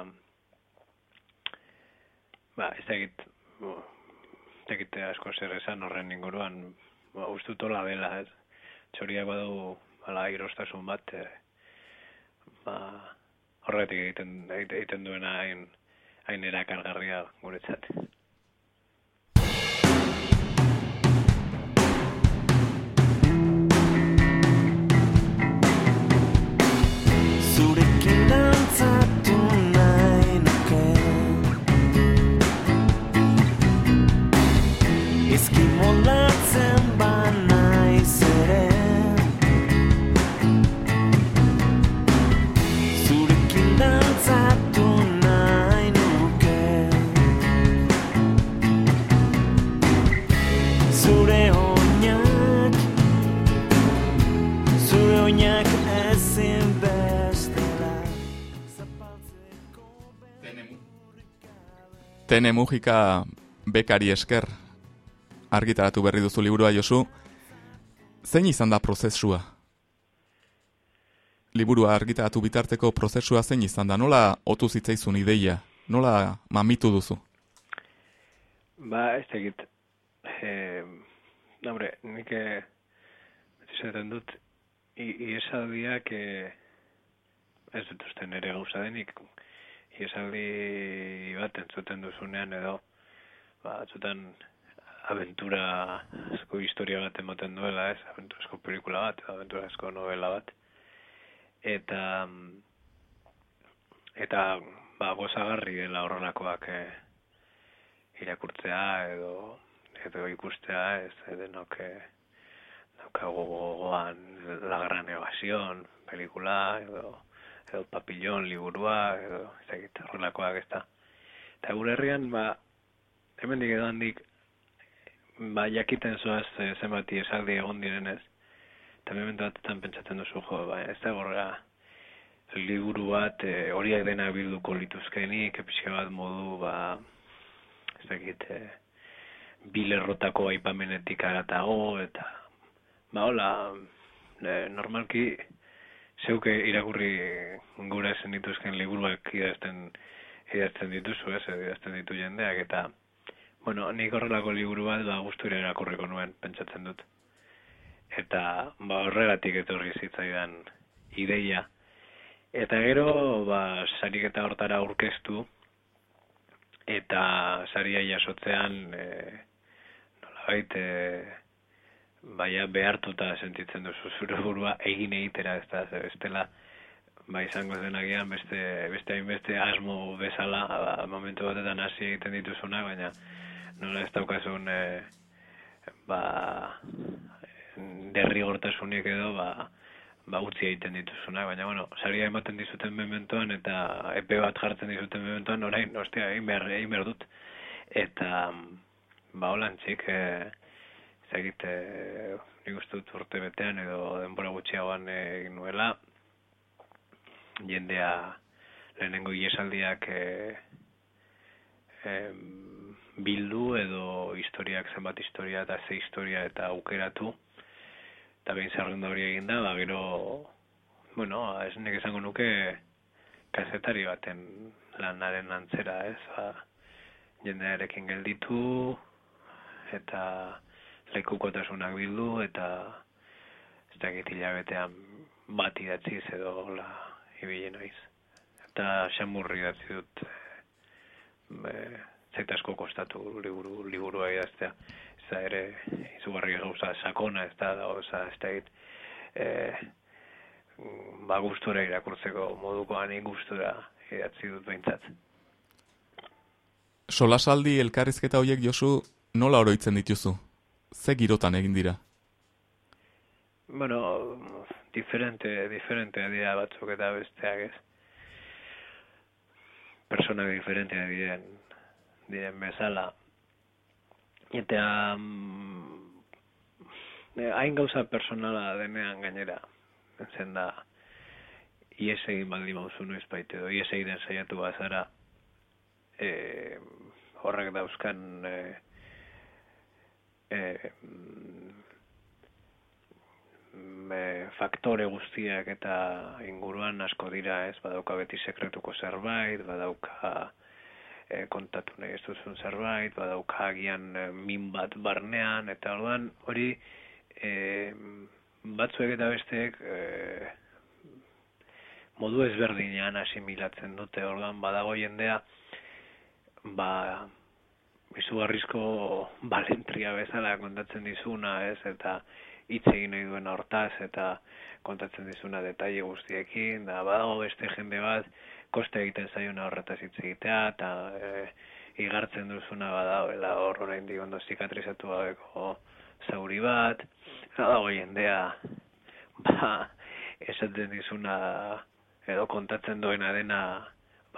ba, ez da egit, bo, ez da egite asko zer esan horren inguruan, ba, hola dela, ez, txoriak badu, ala, irostasun bat, e, ba, horretik egiten, egiten duena hain, hain erakargarria guretzat. Tene Mujika bekari esker argitaratu berri duzu liburua Josu. Zein izan da prozesua? Liburua argitaratu bitarteko prozesua zein izan da? Nola otu zitzaizun ideia? Nola mamitu duzu? Ba, ez egit. Eh, hombre, nik eh, esaten dut i- iesaldiak eh, ez dut uste nire gauza denik iesaldi bat entzuten duzunean edo ba, atzutan aventura asko historia bat ematen duela, ez? Aventura asko pelikula bat, aventura asko novela bat. Eta mm, eta ba, gozagarri dela horrelakoak eh, irakurtzea edo edo ikustea, ez denok eh, daukagu gogoan La Gran Evasión, pelikula, edo, edo Papillon liburua, edo ez dakit horrelakoak ez da. Eta gure herrian, ba, hemen edo handik, ba, jakiten zoaz e, zenbati esaldi egon direnez, eta momentu batetan pentsatzen duzu, jo, ba, ez da gorra liburu bat e, horiak dena bilduko lituzkenik, pixka bat modu, ba, ez dakit, e, bilerrotako aipamenetik aratago, eta ba hola, e, normalki zeuke irakurri gura esen dituzken liburuak idazten idazten dituzu, ez, idazten ditu jendeak, eta bueno, nik horrelako liburu bat ba gustura irakurriko nuen, pentsatzen dut. Eta ba horregatik etorri zitzaidan ideia. Eta gero, ba, sariketa hortara aurkeztu, eta saria jasotzean, e, nolabait, e, baina behartuta sentitzen duzu zure burua egin egitera, ez da, ez dela, ba, izango zen agian beste, beste hainbeste asmo bezala, ba, momentu batetan hasi egiten dituzuna, baina nola ez daukazun, e, ba, derrigortasunik edo, ba, ba utzi egiten dituzuna, baina bueno, saria ematen dizuten mementoan eta epe bat jartzen dizuten mementoan orain, ostia, egin behar, egin behar dut. Eta, ba, holantzik, e, ezagit, e, nik uste dut urte betean edo denbora gutxiagoan egin nuela, jendea lehenengo iesaldiak e, em, bildu edo historiak zenbat historia eta ze historia eta aukeratu. Eta behin zerrenda hori egin da, ba, gero, bueno, ez nik esango nuke kazetari baten lanaren antzera, ez, ba, jendearekin gelditu, eta lekukotasunak bildu, eta ez dakit hilabetean bat idatziz edo la ibile naiz. Eta xamurri idatzi dut, e, zait asko kostatu liburu, liburua idaztea ez da ere izugarri gauza sakona, ez da gauza, ez da e, ba gustura irakurtzeko modukoan gustura idatzi dut behintzat. Solasaldi elkarrizketa horiek Josu nola oroitzen dituzu? Ze girotan egin dira? Bueno, diferente, diferente dira batzuk eta besteak ez. Persona diferente diren, diren bezala. Eta eh, hain gauza personala denean gainera, zen da, ies egin baldin mauzu noiz baite edo, ies egiten saiatu bazara, e, horrek dauzkan e, e, faktore guztiak eta inguruan asko dira, ez, badauka beti sekretuko zerbait, badauka e, kontatu nahi ez duzun zerbait, badauka agian e, min bat barnean, eta orduan hori e, batzuek eta besteek e, modu ezberdinean asimilatzen dute, orduan badago jendea, ba, izugarrizko balentria bezala kontatzen dizuna, ez, eta hitz egin nahi duen hortaz, eta kontatzen dizuna detaile guztiekin, da badago beste jende bat, koste egiten zaiona horretaz hitz egitea, eta e, igartzen duzuna badagoela hor oraindik ondo zikatrizatu gabeko zauri bat, dago jendea, ba, esaten dizuna, edo kontatzen duena dena,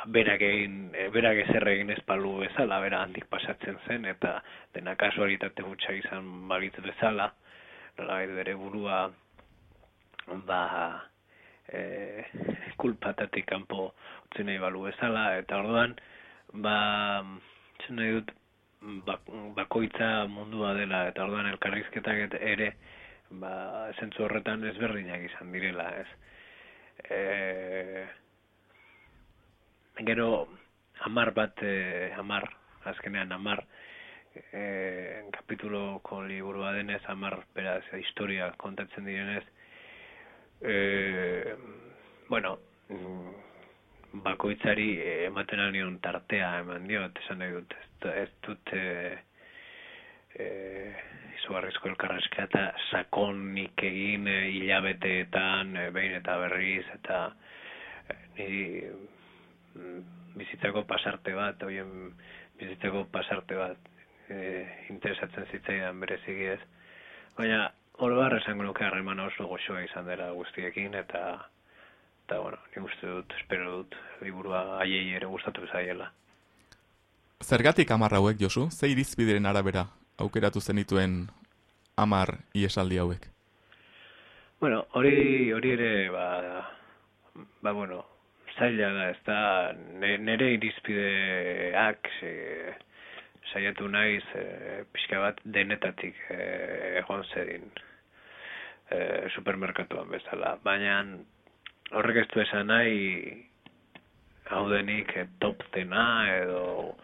berak egin, e, berak ezer egin ez palu bezala, bera handik pasatzen zen, eta dena kasualitate hutsa izan balitz bezala, nolabait bere burua, ba, e, kulpatatik kanpo utzi nahi balu bezala, eta orduan, ba, zen nahi dut, bak, bakoitza mundua dela, eta orduan elkarrizketak et- ere, ba, zentzu horretan ezberdinak izan direla, ez. E, gero, amar bat, e, amar, azkenean amar, e, kapituloko liburua denez, amar, beraz, historia kontatzen direnez, e, bueno, mm, bakoitzari ematen anion tartea eman diot, esan nahi dut, ez, ez dut e, e, izugarrizko elkarrezkea eta sakonik egin e, hilabeteetan, e, behin eta berriz, eta e, mm, bizitzako pasarte bat, hoien bizitzako pasarte bat e, interesatzen zitzaidan bereziki ez. Baina, oro har esango nuke harreman oso goxoa izan dela guztiekin, eta eta bueno, ni uste dut, espero dut, liburua haiei ere gustatu zaiela. Zergatik amar hauek, Josu? Ze irizpideren arabera aukeratu zenituen amar iesaldi hauek? Bueno, hori hori ere ba, ba bueno, zaila da, ez da nere irizpideak e, saiatu naiz e, pixka bat denetatik e, egon zedin e, supermerkatuan bezala, baina horrek ez du esan nahi hau denik e, top dena edo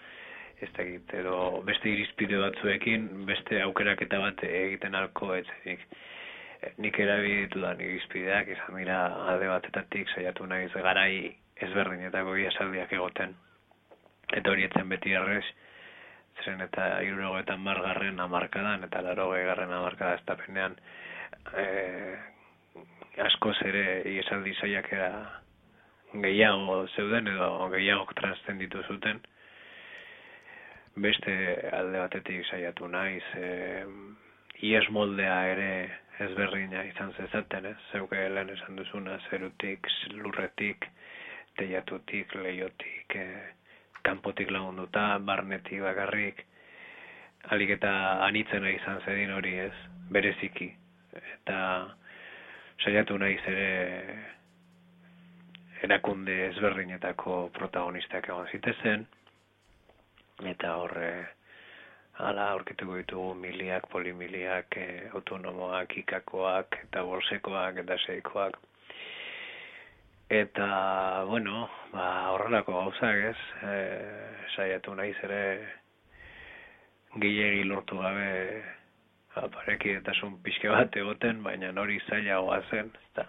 ez dakit, edo beste irizpide batzuekin beste aukeraketa bat egiten alko etzenik. Eh, nik erabili ditudan irizpideak izan dira alde batetatik saiatu naiz garai ezberdinetako iasaldiak egoten. Eta hori etzen beti errez, zeren eta irurogetan margarren amarkadan eta laroge garren amarkada ez tapenean e, askoz ere iesaldi saiakera gehiago zeuden edo gehiago transzenditu zuten beste alde batetik saiatu naiz e, ies moldea ere ezberdina izan zezaten, ez? Zeuke lehen esan duzuna, zerutik, lurretik, teiatutik, leiotik, e, kanpotik lagunduta, barnetik bakarrik, alik eta anitzena izan zedin hori ez, bereziki. Eta saiatu naiz ere erakunde ezberdinetako protagonistak egon zitezen, eta horre hala aurkituko ditugu miliak, polimiliak, e, autonomoak, ikakoak, eta bolsekoak, eta seikoak. Eta, bueno, ba, horrelako gauzak ez, e, saiatu naiz ere gehiegi lortu gabe ba, parekidetasun pixke bat egoten, baina hori zailagoa zen, eta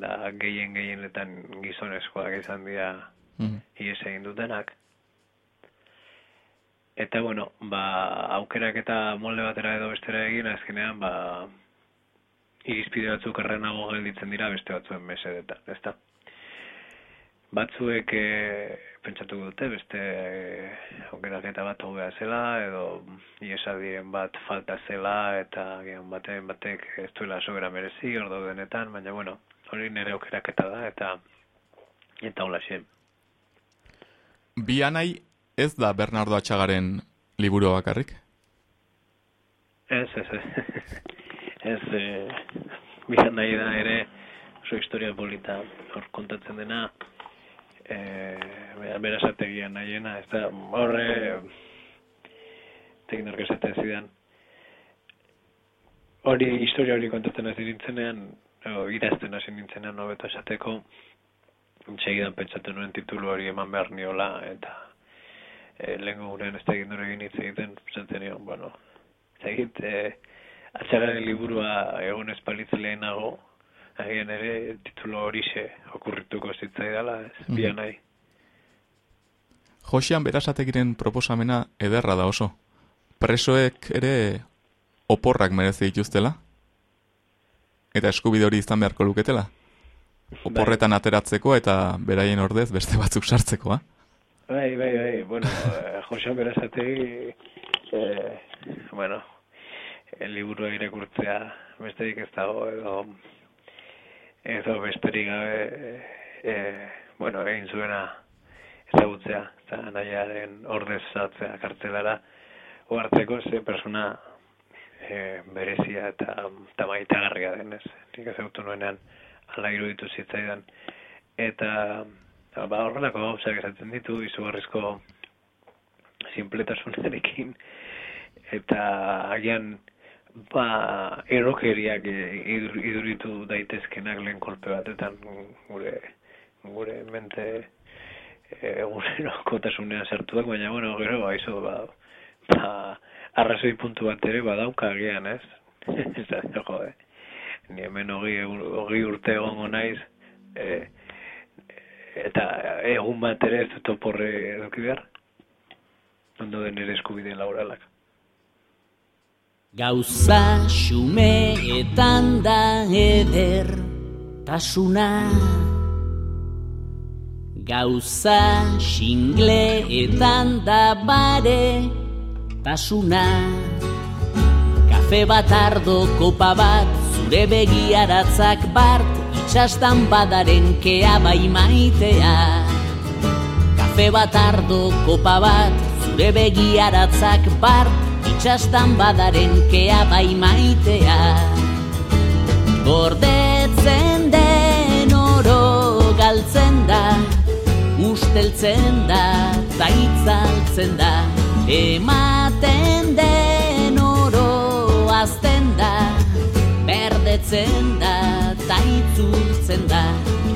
da gehien gehienetan gizonezkoak izan dira Mhm. ies egin dutenak. Eta, bueno, ba, aukerak eta molde batera edo bestera egin, azkenean, ba, irizpide batzuk errenago gelditzen dira beste batzuen mesedetan, ezta? Batzuek e, pentsatu dute beste e, aukeraketa bat hobea zela, edo iesaldien bat falta zela, eta gian baten batek ez duela sobera merezi, ordo denetan, baina, bueno, hori nire aukeraketa da, eta eta hola xe. Bi anai ez da Bernardo Atxagaren liburu bakarrik? Ez, ez, ez. ez, e, bizan nahi da ere, oso historia polita hor kontatzen dena, e, berasategian nahiena, ez da, horre, tekinork esaten zidan, hori, historia hori kontatzen hasi nintzenean, o, idazten hasi nintzenean hobeto esateko, segidan pentsatu nuen titulu hori eman behar niola, eta e, lehenko gurean ez da egin egin hitz egiten, zaten nion, bueno, ez egit, e, atxararen liburua egon espalitz lehenago, agian ere titulo horixe okurrituko zitzaidala, ez, Mhm. bian nahi. Josean berasategiren proposamena ederra da oso. Presoek ere oporrak merezi dituztela? Eta eskubide hori izan beharko luketela? Oporretan ateratzeko eta beraien ordez beste batzuk sartzekoa. Bai, bai, bai, bueno, eh, Josean berazategi, eh, bueno, el liburua irakurtzea besterik ez dago, edo, edo besterik gabe, eh, bueno, egin zuena ezagutzea, eta nahiaren ordez zatzea kartzelara, oartzeko ze persona eh, berezia eta tamaitagarria denez, nik ezagutu nuenean ala iruditu zitzaidan, Eta, ba, horrelako gauzak esaten ditu, izugarrizko simpletasunarekin eta agian ba erokeriak eh, idur, iduritu daitezkenak lehen kolpe batetan gure gure mente egunerokotasunean sartuak baina bueno gero aizu ba, ba arrazoi puntu bat ere badauka agian ez? Ez da jode ni hemen hogi, hogi urte egongo naiz e, eta egun bat ere ez dut oporre eduki behar. Ondo den ere eskubide lauralak Gauza xumeetan da eder tasuna. Gauza xingleetan da bare tasuna. Kafe bat ardo kopa bat zure begiaratzak bart itxastan badaren kea bai maitea. Kafe bat ardo kopa bat zure begiaratzak bart itxastan badaren kea bai maitea. Gordetzen den oro galtzen da Usteltzen da, taitzaltzen da. Ematen den oro azten da Berdetzen da, taitzultzen da.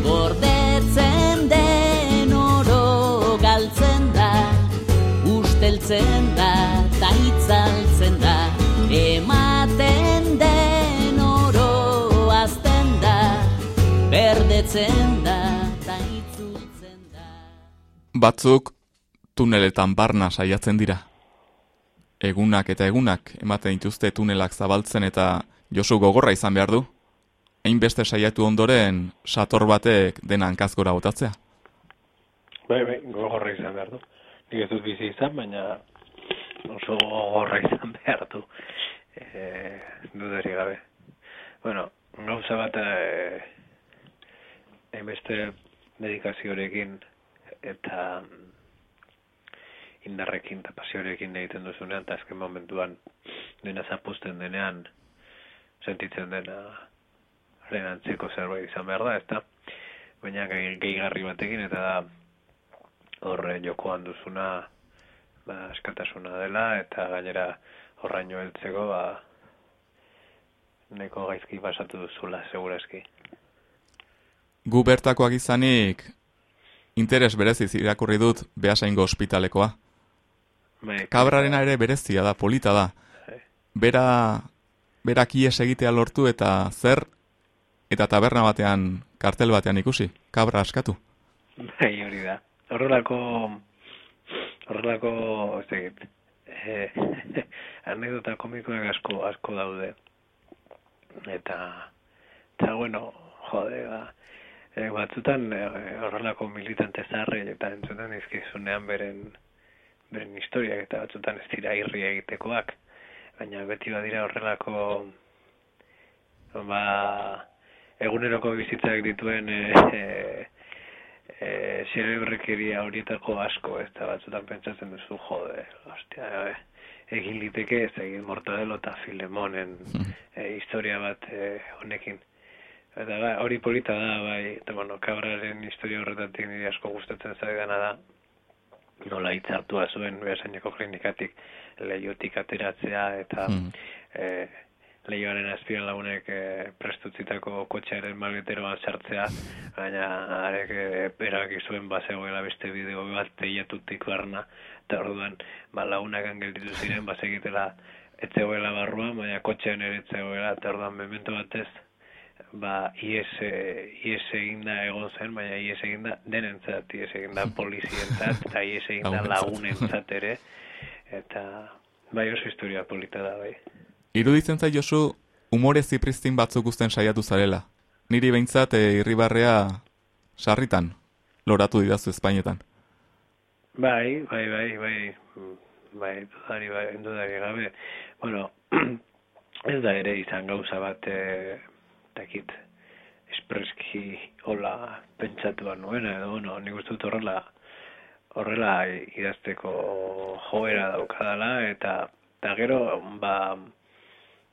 Gordetzen den oro galtzen da Usteltzen da, Batzuk tuneletan barna saiatzen dira. Egunak eta egunak ematen dituzte tunelak zabaltzen eta Josu gogorra izan behar du. Hainbeste saiatu ondoren sator batek dena hankazgora botatzea. bai bai gogorra izan behar du nik ez dut bizi izan baina oso gogorra izan behar du e, dudari gabe bueno gauza bat eh, hainbeste dedikazioarekin eta mm, indarrekin eta pasioarekin egiten duzunean, eta azken momentuan dena zapusten denean sentitzen dena haren antzeko zerbait izan behar da, ezta? Baina gehi- gehigarri batekin eta da horre jokoan duzuna ba, askatasuna dela eta gainera horraino heltzeko ba, neko gaizki pasatu duzula, segurazki. Gu bertakoak izanik interes bereziz irakurri dut behasaingo ospitalekoa. Bai, Kabrarena ere berezia da, polita da. Bai. Bera, berak ies egitea lortu eta zer, eta taberna batean, kartel batean ikusi, kabra askatu. Bai, hori da. Horrelako, horrelako, ez egit, eh, anekdota komikoak asko, asko daude. Eta, eta bueno, jode, ba, eh, batzutan eh, horrelako militante zarri eta entzuten izkizunean beren, beren historiak eta batzutan ez dira irri egitekoak. Baina beti badira horrelako, ba, eguneroko bizitzak dituen e, e, e, zerebrekeria horietako asko, ez da batzutan pentsatzen duzu, jode, ostia, e, egin liteke ez egin Mortadelo eta Filemonen e, historia bat e, honekin. Eta bai, hori polita da, bai, eta bueno, kabraren historia horretatik niri asko gustatzen zaidana da, nola hitz hartua zuen behasaineko klinikatik leiotik ateratzea eta Hmm. e, leioaren azpian lagunek e, prestutzitako kotxearen malgeteroan sartzea, baina arek e, erabaki zuen bazegoela beste bideo bat teiatutik barna, eta orduan ba, lagunak gelditu ziren bazegitela ez zegoela barruan, baina kotxean ere ez zegoela, eta orduan memento batez ba, ies, e, ies eginda egon zen, baina ies eginda denentzat, ies eginda polizientzat, eta ies eginda Lagunentzat. lagunentzat ere, eta bai oso historia polita da, bai. Iruditzen zait Josu, umore zipristin batzuk guzten saiatu zarela. Niri behintzat e, irribarrea sarritan, loratu didazu Espainetan. Bai, bai, bai, bai, mm, bai, dudari, bai, dudari gabe. Bueno, ez da ere izan gauza bat, e, dakit, espreski hola pentsatua nuena, edo, bueno, nik uste dut horrela, horrela idazteko joera daukadala, eta, eta gero, ba,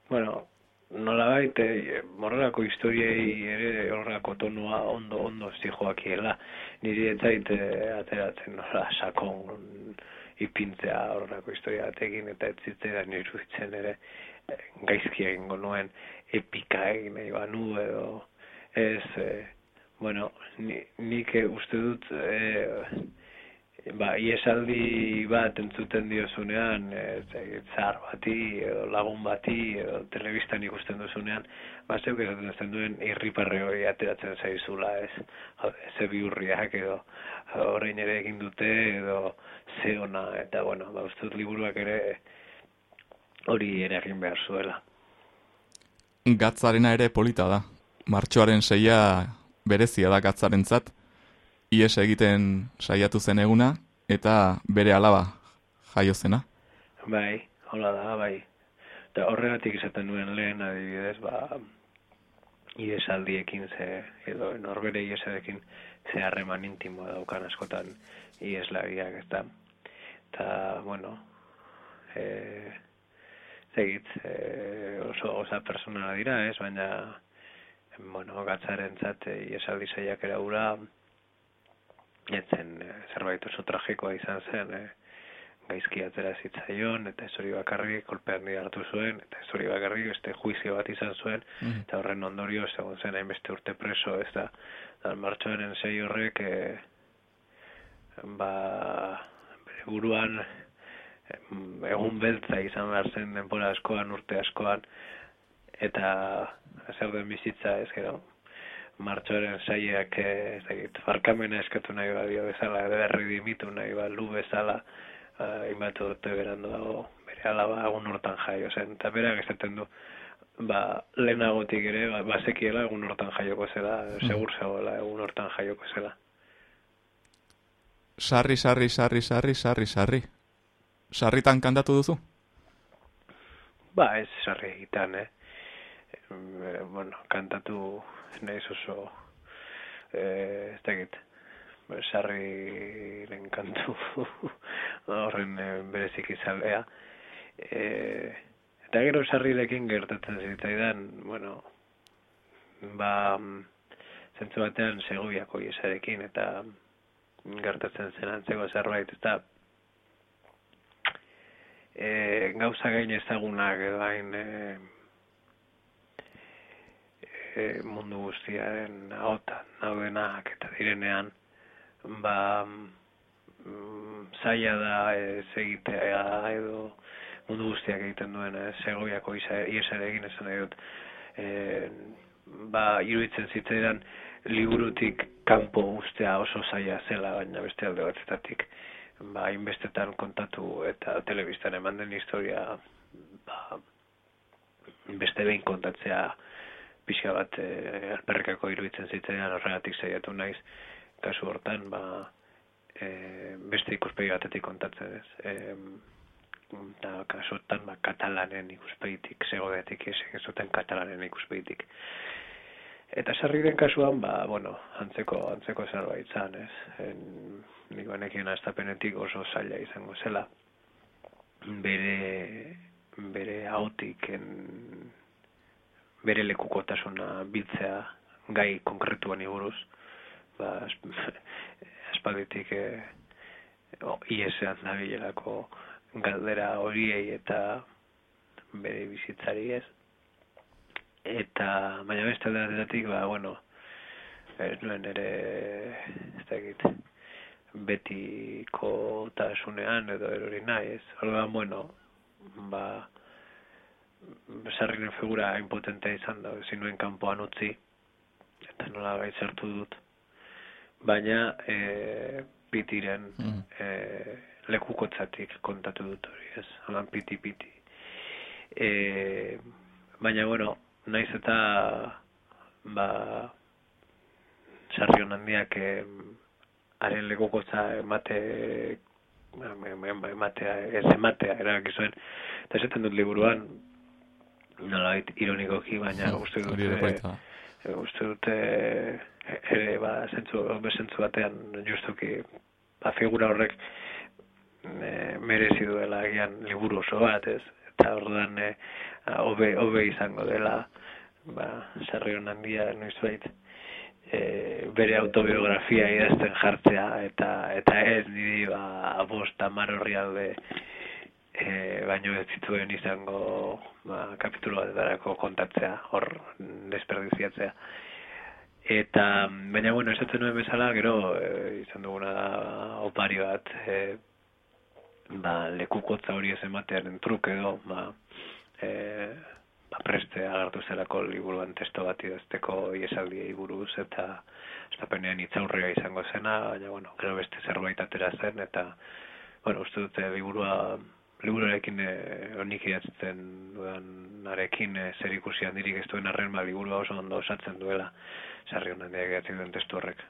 bueno, nolabait, eh, horrelako historiei ere horrelako tonua ondo, ondo zijoakiela, niri ez zait eh, ateratzen nola sakon ipintzea horrelako historia batekin eta ez zitzaidan iruditzen ere eh, gaizki egingo nuen epika egin nahi banu edo ez eh, bueno ni, nik eh, uste dut eh, ba, iesaldi bat entzuten diozunean, ez, zahar bati, edo lagun bati, edo telebistan ikusten duzunean, ba, zeuk esaten duen irriparre hori ateratzen zaizula, ez, ze biurriak, edo horrein ere egin dute, edo ze ona, eta, bueno, ba, uste dut liburuak ere hori ere egin behar zuela. Gatzarena ere polita da. Martxoaren seia berezia da gatzarentzat, ies egiten saiatu zen eguna, eta bere alaba jaio zena. Bai, hola da, bai. Eta horregatik izaten nuen lehen adibidez, ba, iesaldiekin ze, edo norbere iesarekin ze harreman intimo daukan askotan ieslagiak, ez da. Eta, bueno, e, zegit, e, oso osa personala dira, ez, baina, bueno, gatzaren zate iesaldi zeiak eraura, etzen e, zerbait oso tragikoa izan zen, e, gaizki atera zitzaion, eta ez hori bakarri kolpean di hartu zuen, eta ez hori bakarri beste juizio bat izan zuen, Mhm. eta horren ondorio, segun zen hainbeste urte preso, ez da, da martxoaren zei horrek, e, ba, bere buruan, egun beltza izan behar zen denbora askoan, urte askoan, eta zer den bizitza ez gero, martxoaren saiak ez dakit, farkamena eskatu nahi badio bezala, berri dimitu nahi ba, lu bezala, uh, inbat urte berandu dago, bere alaba egun hortan jaio zen, eta berak esaten du, ba, lehenagotik ere, ba, bazekiela egun hortan jaioko zela, segur zegoela egun hortan jaioko zela. Sarri, sarri, sarri, sarri, sarri, sarri. Sarritan kantatu duzu? Ba, ez sarri egitan, eh? Eh, bueno, kantatu naiz oso, eh, ez sarri kantu horren eh, berezik izalea. Eh, eta gero sarrirekin gertatzen zitzaidan, bueno, ba, mm, zentzu batean segoviako iesarekin, eta gertatzen zen antzeko zerbait, eta e, gauza gain ezagunak edo hain e, e, mundu guztiaren ahotan daudenak eta direnean ba mm, zaila da ez egitea edo mundu guztiak egiten duen ez, segoviako iesare egin esan nahi dut. E, ba iruditzen zitzaidan liburutik kanpo ustea oso zaila zela baina beste alde batzetatik ba, inbestetan kontatu eta telebistan eman den historia ba, beste behin kontatzea pixka bat e, alperrekako iruditzen zitzaidan horregatik saiatu naiz. Kasu hortan ba, e, beste ikuspegi batetik kontatzen ez. E, eta kasu hortan ba, katalanen ikuspegitik segodetik ez zuten katalanen ikuspegitik Eta sarriren kasuan, ba, bueno, antzeko, antzeko zerbait zan, ez? En, nik banekien astapenetik oso zaila izango zela. Bere, bere hautik, en, bere lekukotasuna biltzea gai konkretuan iguruz. Ba, asp- aspalditik e, o, iesean nabilelako galdera horiei eta bere bizitzari ez eta baina beste aldetik ba bueno ez nuen ere ez dakit betiko tasunean edo erori nahi ez orduan bueno ba sarrinen figura impotentea izan da ezin nuen kanpoan utzi eta nola gaitzertu dut. Baina e, pitiren Mm. e, lekukotzatik kontatu dut hori ez? Holan piti piti e, baina bueno naiz eta ba sarrion handiak eh, haren lekukotza emate em- em- ematea ez ematea erabaki zuen eta esaten dut liburuan nolabait ironikoki baina Hmm, uste dut ere eh, baita da. E, uste ere ba zentzu bezentzu batean justuki ba figura horrek e, merezi duela agian liburu oso bat, ez? Eta orduan e, hobe hobe izango dela ba sarrion handia noizbait e, bere autobiografia idazten jartzea eta eta ez niri ba bost hamar horri alde e, baino ez zituen izango ba, kapitulo batetarako kontatzea hor desperdiziatzea. Eta baina bueno esaten nuen bezala gero e, izan duguna da opari bat e, ba, lekukotza hori ez ematearen truk edo ba, e, ba, preste agartu zelako liburuan testo bat idazteko iesaldiei buruz eta estapenean itzaurrea izango zena, baina bueno, gero beste zerbait atera zen eta bueno, uste dute liburua liburuarekin e, onik idatzen dudan narekin e, zer ikusi handirik ez duen arren, ba, liburua oso ondo osatzen duela sarri honen duen testu horrek.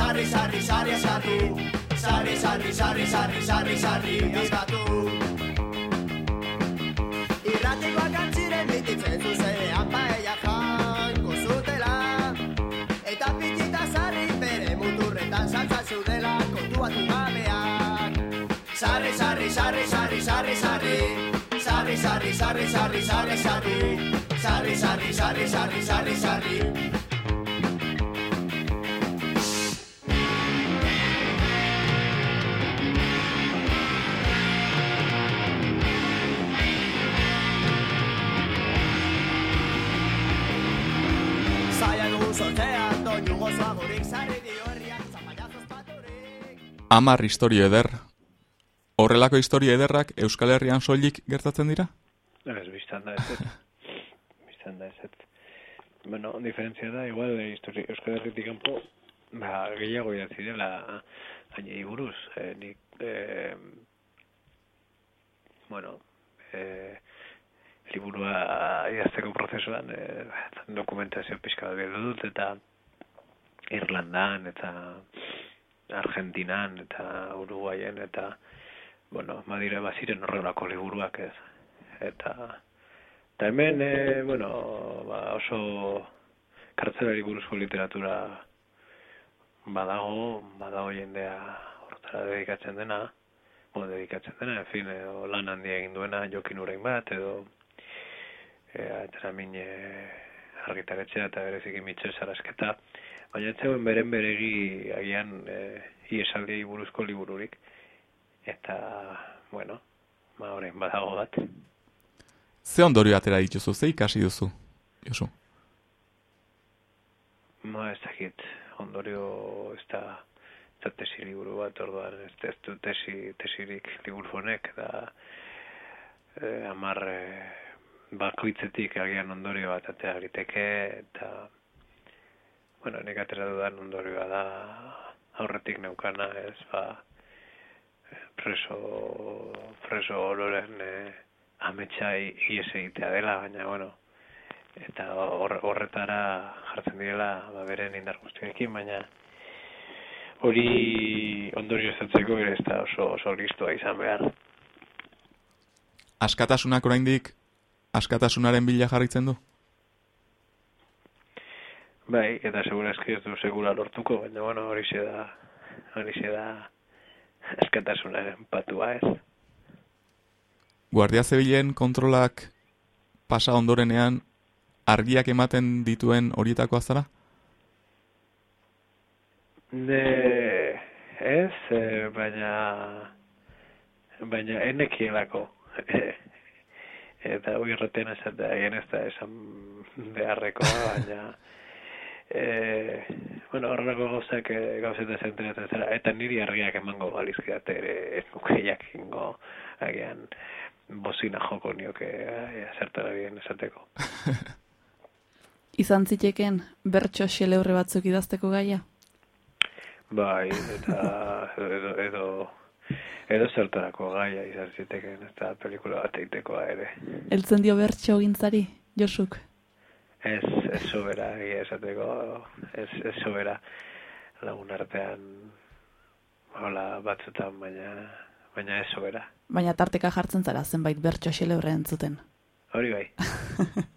Sarri, sarri, sarri, sarri, sarri, Sarri, sarri, sarri, sarri, sarri, sarri, eskatu Irratikoak antziren mititzen zuzenean paella jango zutela Eta pitita zarri bere muturretan saltzan zeudela kontuatu gabeak Sarri, sarri, sarri, sarri, sarri, sarri Sarri, sarri, sarri, sarri, sarri, sarri Sarri, sarri, sarri, sarri, sarri, sarri Amar historio eder. Horrelako historia ederrak Euskal Herrian soilik gertatzen dira? Ez, biztan da ez. biztan da ez. Bueno, diferentzia da, igual, e, histori, Euskal Herritik kanpo, ba, gehiago idatzi dela gainei buruz. E, nik, e, bueno, e, liburua idazteko prozesuan e, dokumentazio pixka bat dut, eta Irlandan, eta Argentinan, eta Uruguayen, eta bueno, badira baziren horrelako liburuak ez. Eta, eta hemen, e, bueno, ba oso kartzelari buruzko literatura badago, badago jendea hortara dedikatzen dena, bueno, dedikatzen dena, en fin, edo lan handia egin duena jokin urain bat, edo e, atera min e, argitaretxea eta bereziki mitxe sarasketa, baina ez zegoen beren beregi agian e, iesaldiei buruzko libururik, eta, bueno, ba, orain badago bat. Ze ondorio atera dituzu, ze ikasi duzu, Josu? Ma ez dakit, ondorio ez da, ez da tesi liburu bat, orduan ez, ez du tesi, tesirik liburu honek, da eh, amar eh, bakoitzetik agian ondorio bat atea liteke, eta bueno, nik atera dudan ondorioa da aurretik neukana, ez ba, preso, preso ororen eh, ametsa ies egitea dela, baina, bueno, eta hor, horretara jartzen direla ba, beren indar guztiekin, baina hori ondorio ezatzeko ere ez da oso, oso listua izan behar. Askatasunak oraindik askatasunaren bila jarritzen du? Bai, eta segura eski ez du segura lortuko, baina bueno, hori da, hori da askatasunaren patua ez. Guardia Zibilen kontrolak pasa ondorenean argiak ematen dituen horietako azara? De, ez, eh, baina baina enekielako. eta hori erraten esatea, egin ez da esan beharrekoa, baina e, bueno, horrelako gauzak e, gauzeta zentenatzen zera, eta niri argiak emango balizkiate ere ez nuke jakingo agian bozina joko nioke e, zertara bien esateko. Izan ziteken bertso xeleurre batzuk idazteko gaia? Bai, eta edo, edo edo zertarako gaia izan zitekeen, ez da pelikula bat egitekoa ere. Eltzen dio bertxo gintzari, Josuk? Ez, ez sobera, egia esateko, ez, ez sobera lagun artean, hola, batzutan, baina, baina ez sobera. Baina tarteka jartzen zara zenbait bertxo xelebre entzuten. Hori bai.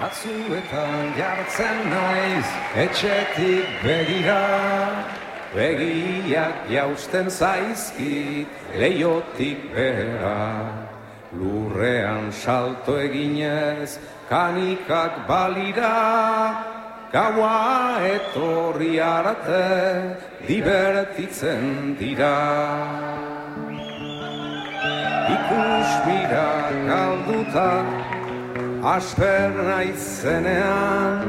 Batzuetan jartzen naiz etxetik begira Begiak jausten zaizkit leiotik behera Lurrean salto eginez kanikak balira Gaua etorri arte divertitzen dira. Ikus mira galduta Asper naizenean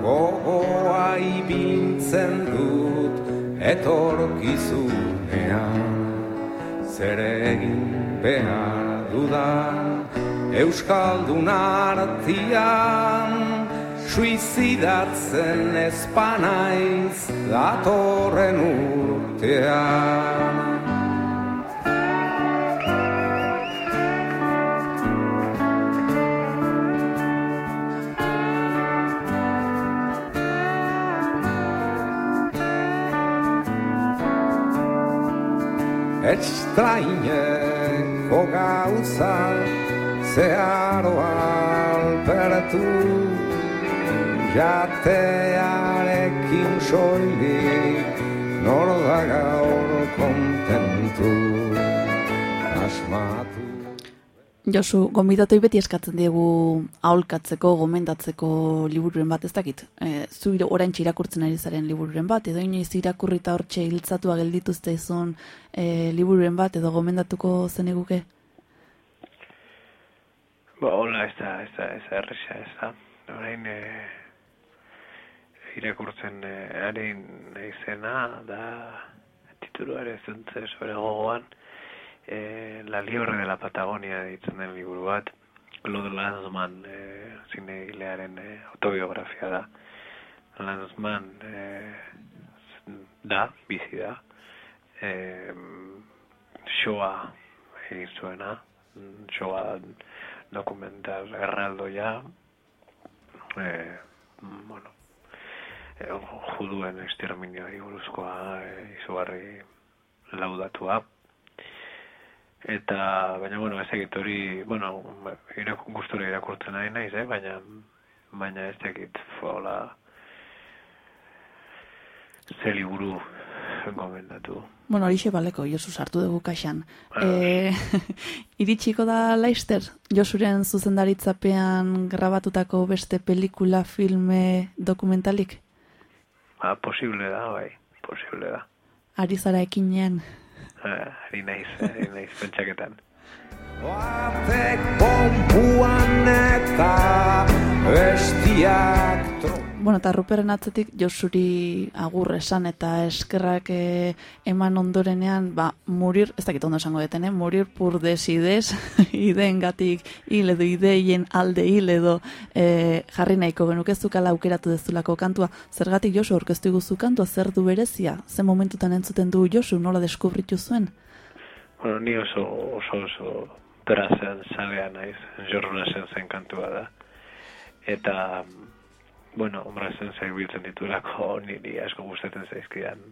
Gogoa ibintzen dut etorkizunean. Zer egin behar dudan Euskaldun artian Suizidatzen espanaiz datorren urtean Estraineko gauza zeharo alpertu Jatearekin soilik nor da gaur kontentu. Asmatu Josu, gonbidatoi beti eskatzen diegu aholkatzeko, gomendatzeko libururen bat, ez dakit. E, zu oraintxe irakurtzen ari zaren libururen bat, edo inoiz irakurrita hortxe hiltzatua geldituzte izun e, libururen bat, edo gomendatuko zeniguke? Ba, hola, ez da, ez da, ez da, erresa, ez da. Orain, e, irakurtzen e, harin izena, da, tituluare zuntze sobre gogoan, e, La Liebre de la Patagonia ditzen den liburu bat, Claude Lanzmann, e, zinegilearen e, autobiografia da. Lanzmann e, da, bizi da, e, shoa egin zuena, shoa dokumental erraldoia, e, bueno, e, juduen estirminioari buruzkoa e, izugarri laudatua. Eta, baina, bueno, ez egit hori, bueno, irakun gustura irakurtzen nahi naiz, eh? baina, baina ez egit, fola, ze liburu gomendatu. Bueno, horixe baleko, Josu sartu dugu kaxan. E, iritsiko da Leister, Josuren zuzendaritzapean grabatutako beste pelikula, filme, dokumentalik? Ba, posible da, bai, posible da. Ari zara ekinean. Eh, Ari naiz, ari naiz pentsaketan. Batek pompuan eta bestiak Bueno, eta Ruperren atzetik Josuri agur esan eta eskerrak eh, eman ondorenean, ba, murir, ez dakit ondo esango deten, eh? murir pur desides, ideengatik hil edo ideien alde hil edo eh, jarri nahiko genuke ez zukala aukeratu dezulako kantua. Zergatik Josu orkestu iguzu kantua, zer du berezia? Ze momentutan entzuten du Josu, nola deskubritu zuen? Bueno, ni oso, oso, oso brazen zalea naiz, jorrunasen zen kantua da. Eta, bueno, brazen zaibiltzen ditulako niri asko gustatzen zaizkidan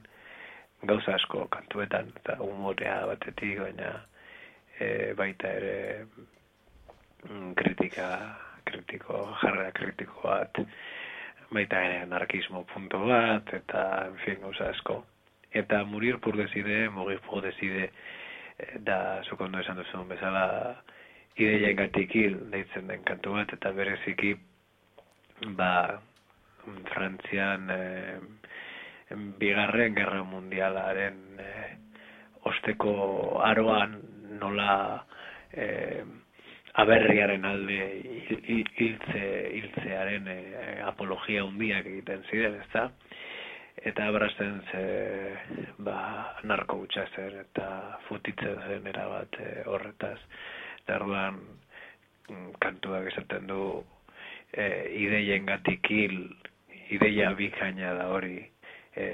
gauza asko kantuetan, eta humorea batetik, baina e, baita ere mm, kritika, kritiko, jarrera kritiko bat, baita ere anarkismo punto bat, eta, en fin, gauza asko. Eta murir pur deside, morir pur deside, eh, da, zuk ondo esan duzun bezala, ideiengatik hil deitzen den kantu bat, eta bereziki, ba, Frantzian eh, bigarren gerra mundialaren eh, osteko aroan nola eh, aberriaren alde hil- hil- hiltze, hiltzearen eh, apologia hundiak egiten ziren, ezta? Eta abrazen ze, ba, narko zen eta futitzen zen erabat eh, horretaz. Eta orduan, mm, kantuak esaten du e, ideien gatik hil, ideia bikaina da hori, e,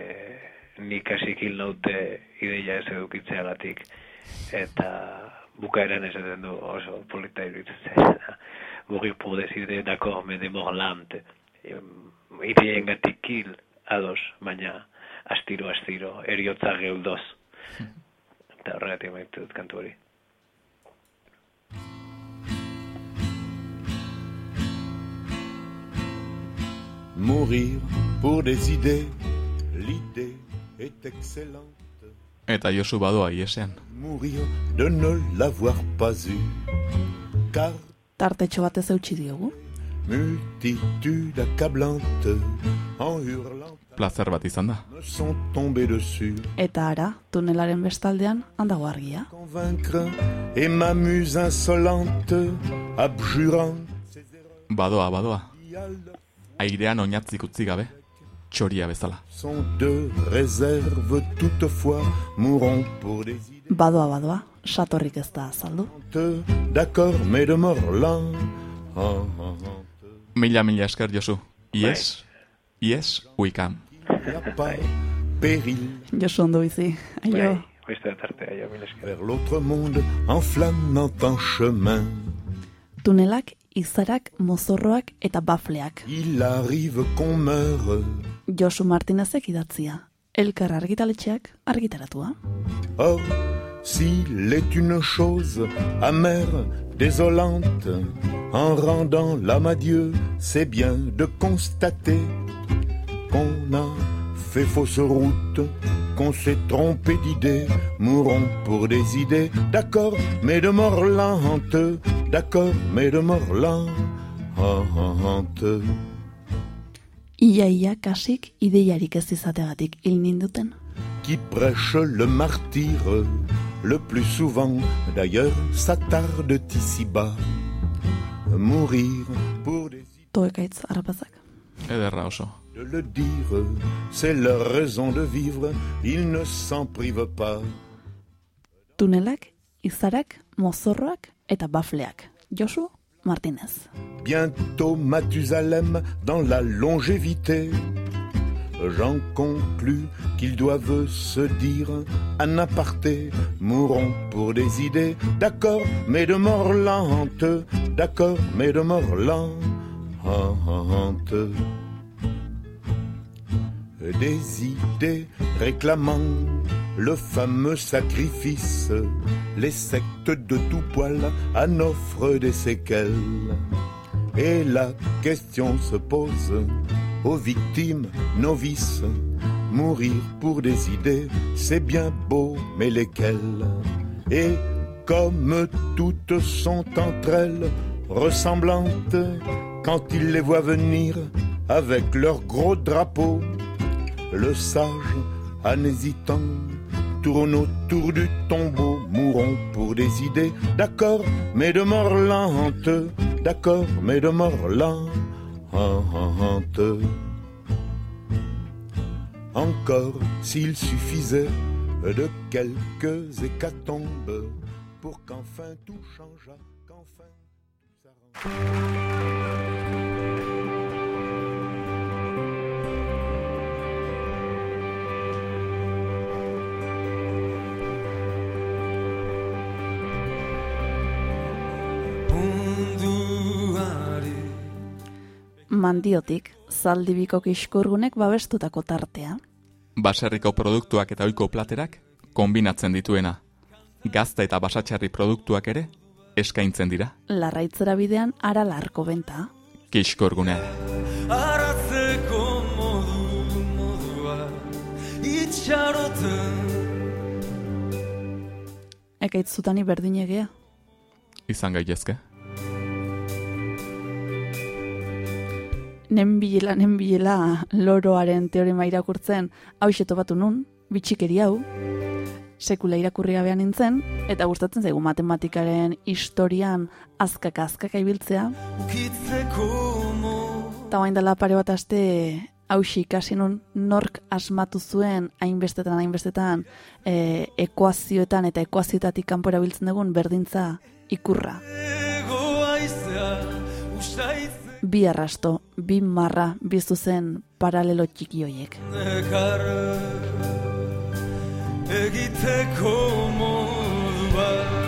nik hasik hil naute ideia ez edukitzeagatik eta bukaeran esaten du oso polita iruditzen mourir pour décider d'accord mais de mort lente ideen gatik hil ados baina astiro astiro eriotza geuldoz. Eta horregatik maitu dut kantu hori Mourir pour des idées, l'idée est excellente. Eta Josu badoa iesean. Mourir de ne l'avoir pas eu, car Tartetxo batez eutxi diogu. multitude accablante, en hurlant, Plazer bat izan da. sont tombés dessus. Eta ara, tunelaren bestaldean, handago argia. Convaincre et ma muse insolente, abjurant Badoa, badoa. Airean oinatzik utzi gabe, txoria bezala. Badoa, badoa, satorrik ez da azaldu. D'accord, mais de Morland. Ah, ah. Mila, mila esker Josu. Ies, ies, péril. Josu ondo bizi. Aio. Esker. Vers l'autre monde, en chemin. Tunelak, izarak, mozorroak eta bafleak. Il arrive qu'on meure. Josu Martinezek idatzia. Elkar argitaletxeak argitaratua. Or, s'il est une chose amère, désolante, en rendant l'âme à Dieu, c'est bien de constater qu'on a fait fausse route, qu'on s'est trompé d'idée, mourons pour des idées, d'accord, mais de mort lente, d'accord, mais de mort lente. Ia ia kasik ideiarik ez izategatik hil ninduten. qui prêche le martyre, le plus souvent d'ailleurs s'attarde ici-bas. Mourir pour des Toekaitz harrapazak. Ederra oso. De le dire, c'est leur raison de vivre, ils ne s'en privent pas. Tunelak, izarak, mozorroak eta bafleak. Josu Martinez. Bientôt Mathusalem dans la longévité. J'en conclus qu'ils doivent se dire un aparté, mourons pour des idées, d'accord, mais de mort lente, d'accord, mais de mort lente. Des idées réclamant le fameux sacrifice, les sectes de tout poil en offrent des séquelles. Et la question se pose aux victimes novices. Mourir pour des idées, c'est bien beau, mais lesquelles? Et comme toutes sont entre elles ressemblantes, quand ils les voient venir avec leurs gros drapeaux, le sage, en hésitant, tourne autour du tombeau, mourons pour des idées, d'accord, mais de mort lente, d'accord, mais de mort lente. Encore s'il suffisait de quelques hécatombes pour qu'enfin tout changeât, qu'enfin tout s'arrange. Mandiotik, zaldibiko kiskurgunek babestutako tartea. Baserriko produktuak eta ohiko platerak kombinatzen dituena. Gazta eta basatxarri produktuak ere eskaintzen dira. Larraitzera bidean ara larko benta. Kiskorgune. Aratzeko modu modua Itxaroten Ekaitz zutani berdin egea. Izan gaitezke. Nenbilela, nenbilela loroaren teorema irakurtzen hau topatu nun, bitxikeri hau, sekula irakurri gabean nintzen, eta gustatzen zaigu matematikaren historian azkaka azkaka ibiltzea, eta bain dela pare bat aste hausi ikasi nun nork asmatu zuen hainbestetan hainbestetan e, ekuazioetan eta ekuazioetatik kanpora biltzen dugun berdintza ikurra. Bi arrasto, bi marra, bi zuzen paralelo txiki hoiek. Egiteko modu bat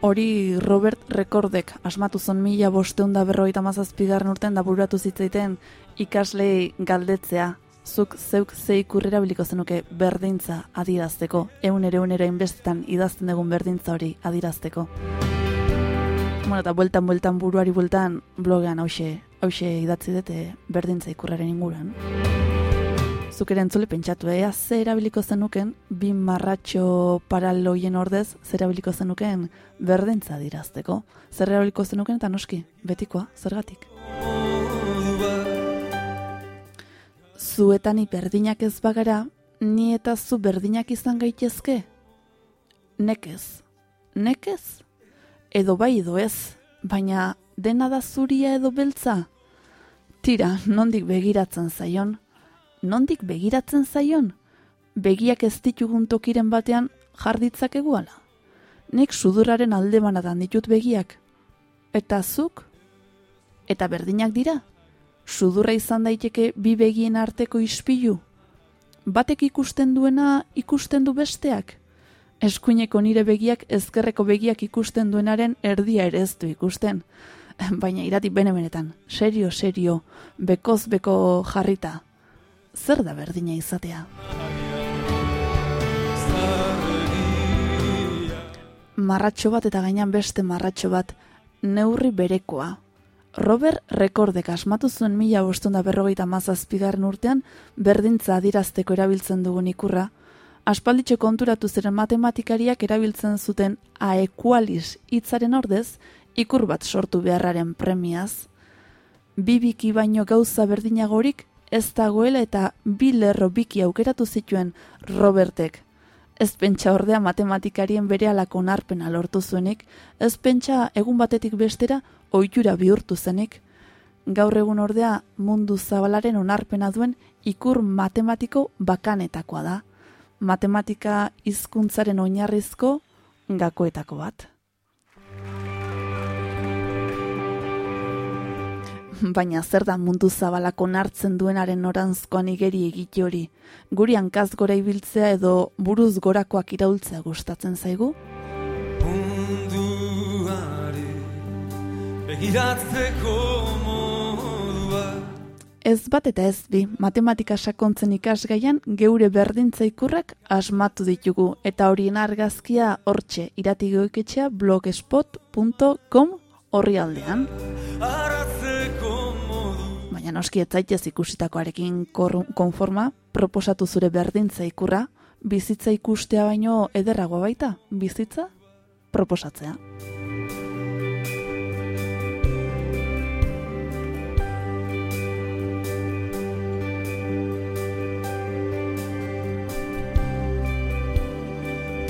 Hori Robert Rekordek asmatu zon mila bosteun da berroita mazazpigarren urten da buratu zitzaiten ikaslei galdetzea. Zuk zeuk ze ikurrera biliko zenuke berdintza adirazteko, eun ere unera inbestetan idazten egun berdintza hori adirazteko. Bueno, eta bueltan, bueltan, buruari bueltan, blogean hause, hause idatzi dute berdintza ikurraren inguran zuk ere entzule pentsatu, ea ze zenuken, bi marratxo paraloien ordez, ze erabiliko zenuken berdintza dirazteko. Zer erabiliko zenuken eta noski, betikoa, zergatik. Zuetani berdinak ez bagara, ni eta zu berdinak izan gaitezke? Nekez. Nekez? Edo bai edo ez, baina dena da zuria edo beltza? Tira, nondik begiratzen zaion, nondik begiratzen zaion? Begiak ez ditugun tokiren batean jarditzak eguala. Nik suduraren alde banadan ditut begiak. Eta zuk? Eta berdinak dira? Sudurra izan daiteke bi begien arteko ispilu? Batek ikusten duena ikusten du besteak? Eskuineko nire begiak ezkerreko begiak ikusten duenaren erdia ere ez du ikusten. Baina irati bene-benetan, serio, serio, bekoz beko jarrita, zer da berdina izatea? Marratxo bat eta gainan beste marratxo bat, neurri berekoa. Robert rekordek asmatu zuen mila bostunda berrogeita mazazpigarren urtean, berdintza adirazteko erabiltzen dugun ikurra, aspalditxo konturatu ziren matematikariak erabiltzen zuten aekualis hitzaren ordez, ikur bat sortu beharraren premiaz. Bibiki baino gauza berdinagorik ez dagoela eta bi lerro biki aukeratu zituen Robertek. Ez pentsa ordea matematikarien bere alako narpena lortu zuenik, ez pentsa egun batetik bestera oitura bihurtu zenik. Gaur egun ordea mundu zabalaren onarpena duen ikur matematiko bakanetakoa da. Matematika hizkuntzaren oinarrizko gakoetako bat. baina zer da mundu zabalako nartzen duenaren orantzkoan igeri egite hori. Guri hankaz gora ibiltzea edo buruz gorakoak iraultzea gustatzen zaigu? Munduari begiratzeko modua Ez bat eta ez bi, matematika sakontzen ikasgaian geure berdintza ikurrak asmatu ditugu. Eta horien argazkia hortxe iratigoiketxea blogspot.com horri aldean. Baina noski etzaitez ikusitakoarekin konforma, proposatu zure berdintza ikurra, bizitza ikustea baino ederrago baita, bizitza proposatzea.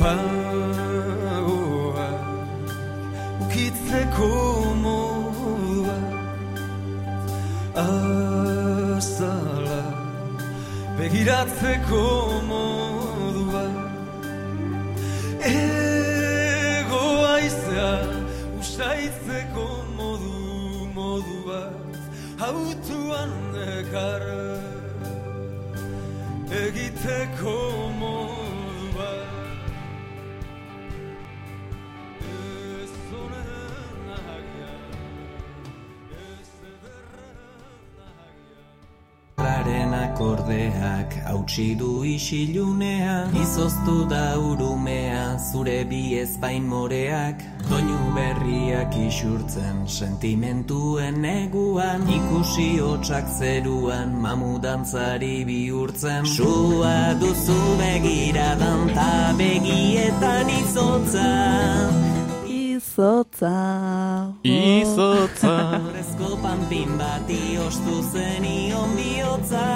Pagoa ukitzeko modua Azala begiratzeko modua Ego aizea usaitzeko modu modua Hautuan nekar egiteko modua Ez akordeak hautsi du isilunean. Izoztu da urumea zure bi ezpain moreak. Doinu berriak isurtzen sentimentuen neguan. Ikusi hotxak zeruan mamudantzari bihurtzen. Sua duzu begiradan ta begietan izotza Izotza. Izotza. Urrezko panpin bati ostu zenion bihotza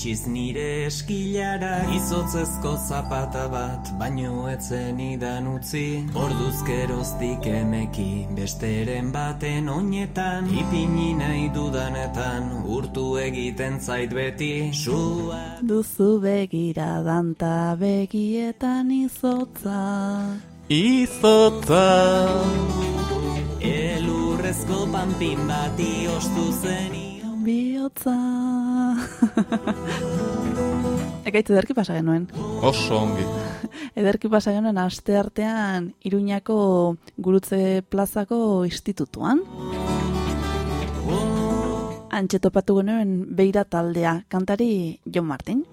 Jaitsiz nire eskilara Izotzezko zapata bat Baino etzen idan utzi Orduzkeroztik emeki Besteren baten oinetan Ipini nahi dudanetan Urtu egiten zait beti Sua Duzu begira danta begietan izotza. Izotza Elurrezko panpin bati ostu zenion Biotza. Ekaitz ederki pasa genuen. Oso ongi. Ederki pasa genuen aste artean Iruñako gurutze plazako institutuan. Antxe topatu genuen beira taldea, kantari Jon Martin.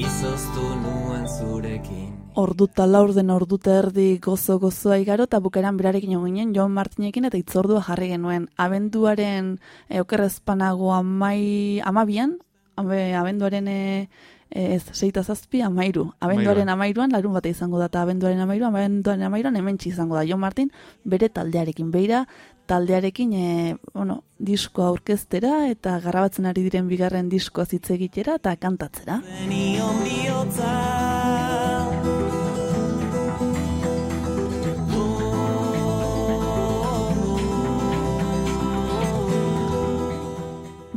Izoztu nuen zurekin Orduta laurden orduta erdi gozo gozoa igaro eta bukeran berarekin eginen Jon Martinekin eta itzordua jarri genuen. Abenduaren e, okerrezpanago amai, amabian, abe, abenduaren e, ez, seita zazpi, amairu. Abenduaren amairuan, larun bate izango da, eta abenduaren amairuan, abenduaren amairuan hemen izango da. Jon Martin bere taldearekin, beira taldearekin e, bueno, disko aurkeztera eta garrabatzen ari diren bigarren disko hitz egitera eta kantatzera. Zenion bihotza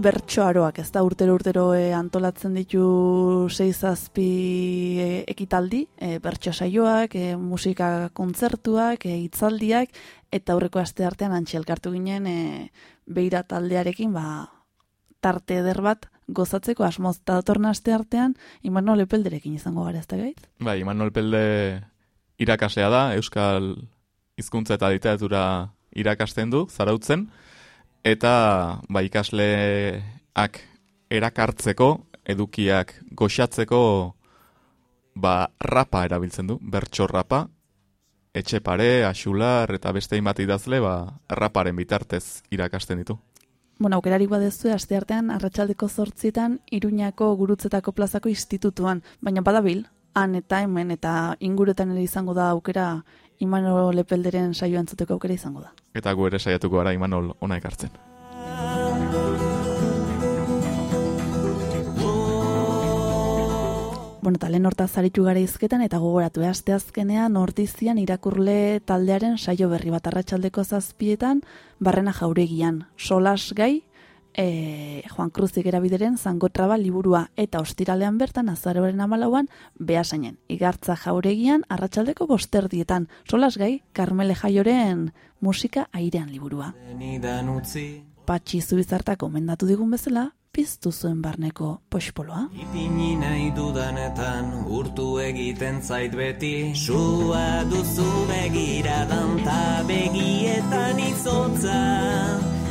bertso aroak, ez da urtero urtero e, antolatzen ditu sei zazpi e, ekitaldi, e, bertso saioak, e, musika kontzertuak, e, hitzaldiak eta aurreko aste artean antxe elkartu ginen e, beira taldearekin ba, tarte eder bat gozatzeko asmoz eta datorna aste artean Imanol Epelderekin izango gara ez da gaitz? Bai, Imanol Pelde irakasea da, Euskal hizkuntza eta literatura irakasten du, zarautzen, eta ba, ikasleak erakartzeko, edukiak goxatzeko ba, rapa erabiltzen du, bertso rapa, etxe pare, axular eta beste hainbat idazle ba, raparen bitartez irakasten ditu. Bueno, aukerarik badezu, aste artean, arratsaldeko zortzitan, Iruñako gurutzetako plazako institutuan, baina badabil, han eta hemen eta inguretan ere izango da aukera Imanol Lepelderen saioa entzuteko aukera izango da. Eta gu ere saiatuko gara Imanol ona ekartzen. Bueno, eta lehen hortaz aritu gara izketan eta gogoratu eh, aste azkenean hortizian irakurle taldearen saio berri bat arratsaldeko zazpietan barrena jauregian. Solas gai, e, Juan Cruzik erabideren zango traba liburua eta ostiralean bertan azaroren amalauan behasainen. Igartza jauregian arratsaldeko bosterdietan. Solas gai, Carmele Jaioren musika airean liburua. Patxi zubizartako mendatu digun bezala, piztu zuen barneko poxpoloa. Ipini nahi dudanetan urtu egiten zait beti Sua duzu begira danta begietan izotza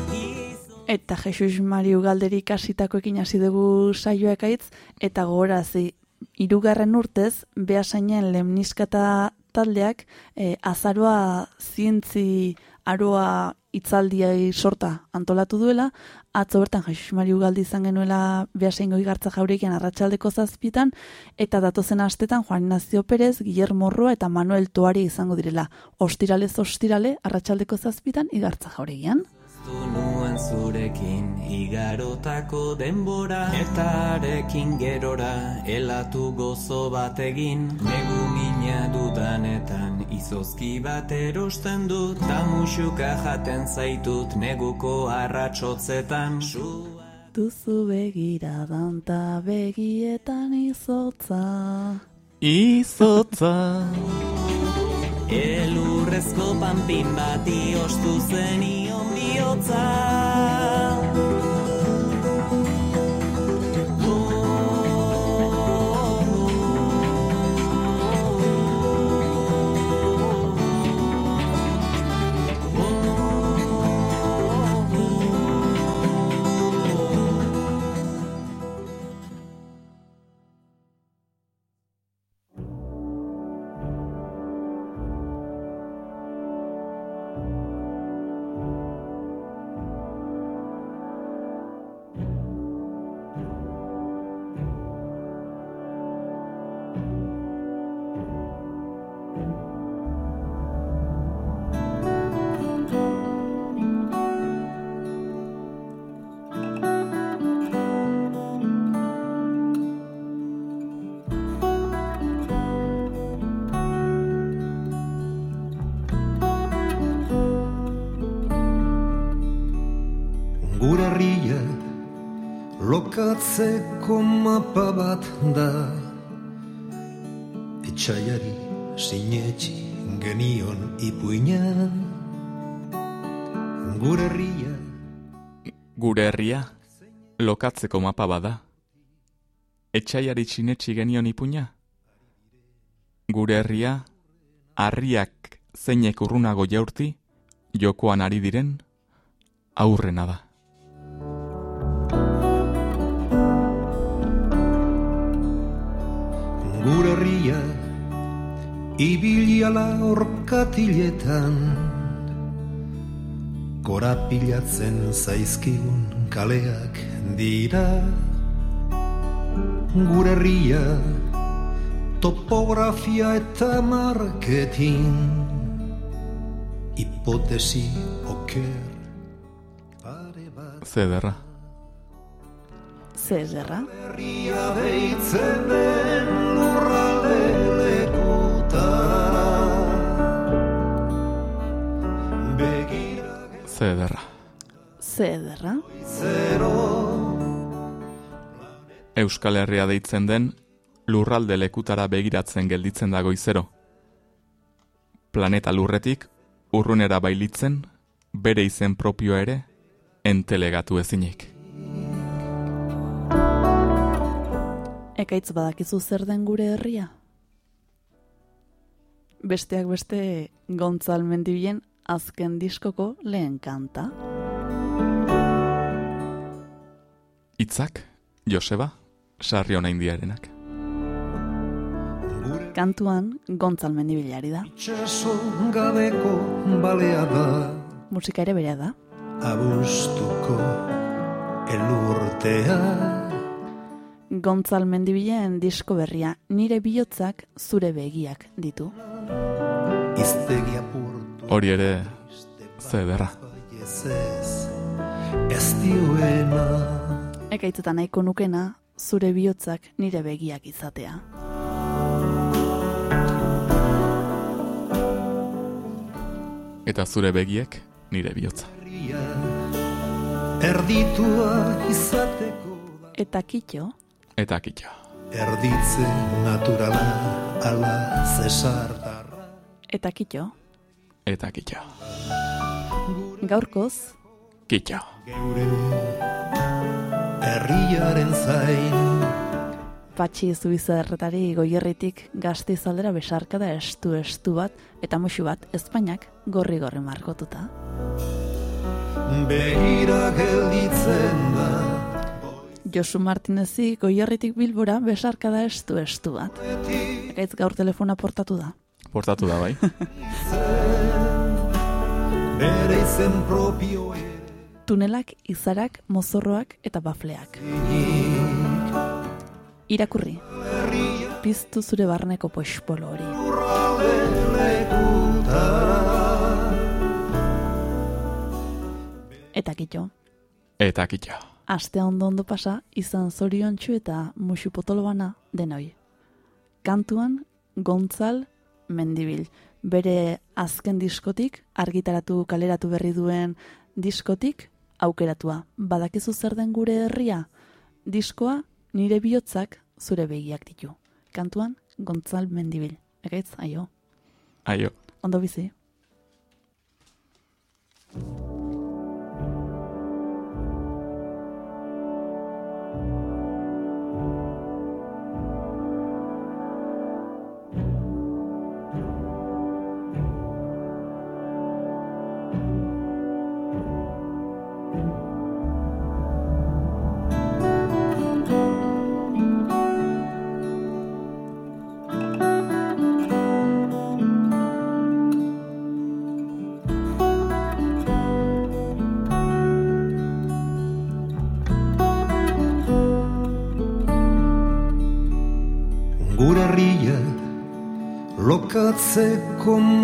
Eta Jesus Mari Ugalderi kasitakoekin hasi dugu saioa ekaitz, eta gogorazi, irugarren urtez, behasainen lemniskata taldeak, e, azaroa zientzi aroa itzaldia sorta antolatu duela, atzo bertan Jesus Mari Ugaldi izan genuela behasaingo igartza jaurekian arratsaldeko zazpitan, eta datozen astetan Juan Ignacio Perez, Guillermo Roa eta Manuel Toari izango direla. Ostiralez ostirale, arratsaldeko zazpitan igartza jauregian. Du nuen zurekin igarotako denbora Eta arekin gerora elatu gozo bat egin. Negu mina dudanetan izozki bat erosten dut Ta musuka jaten zaitut neguko arratsotzetan. Sua Duzu begira danta begietan izotza. Izotza Elurrezko panpin bati ostu zenion bihotza ipuina Gure herria Gure herria lokatzeko mapa bada. Etxaiari txinetxi genion ipuña? Gure herria, harriak zeinek urrunago jaurti, jokoan ari diren, aurrena da. Gure herria ibiliala orkatiletan. Korapilatzen zaizkigun kaleak dira. Gure herria topografia eta marketing. Hipotesi oker Zederra. Zederra. Herria deitzen den Begira Zederra. Zederra. zero Euskal Herria deitzen den lurralde lekutara begiratzen gelditzen dago izero. Planeta lurretik urrunera bailitzen bere izen propioa ere entelegatu ezinik. Ekaitz badakizu zer den gure herria? Besteak beste Gontzal Mendibien azken diskoko lehen kanta. Itzak, Joseba, sarri ona indiarenak. Kantuan Gontzal Mendibilari da. Itxaso gabeko balea da Musika ere berea da. Abustuko elurtea Gontzal Mendibilen disko berria nire bihotzak zure begiak ditu. Iztegi apurtu Hori ere, zederra. ez Ez dioena Ekaitzetan nahiko nukena zure bihotzak nire begiak izatea. Eta zure begiek nire bihotza. Erditua izateko Eta kitxo, Eta kitxo. Erditze naturala ala zesartarra eta kitxo, Eta kitxo. gaurkoz, Kitxo. Geure herriaren zain patxi zubizarretari goierritik gazte izaldera besarka da estu estu bat eta musu bat Espainiak gorri gorri margotuta. Begira gelditzen da Josu Martinezi goierritik bilbora besarka da estu estu bat. Ekaitz gaur telefona portatu da. Portatu da bai. Tunelak, izarak, mozorroak eta bafleak. Irakurri. Piztu zure barneko poxpolo hori. Eta kitxo. Eta kitxo. Astea ondo ondo pasa, izan zoriontsu eta musu potolo bana denoi. Kantuan, Gontzal Mendibil. Bere azken diskotik, argitaratu kaleratu berri duen diskotik, aukeratua. Badakizu zer den gure herria? Diskoa, nire bihotzak zure begiak ditu. Kantuan, Gontzal Mendibil. Ekaitz, aio. Aio. Ondo bizi.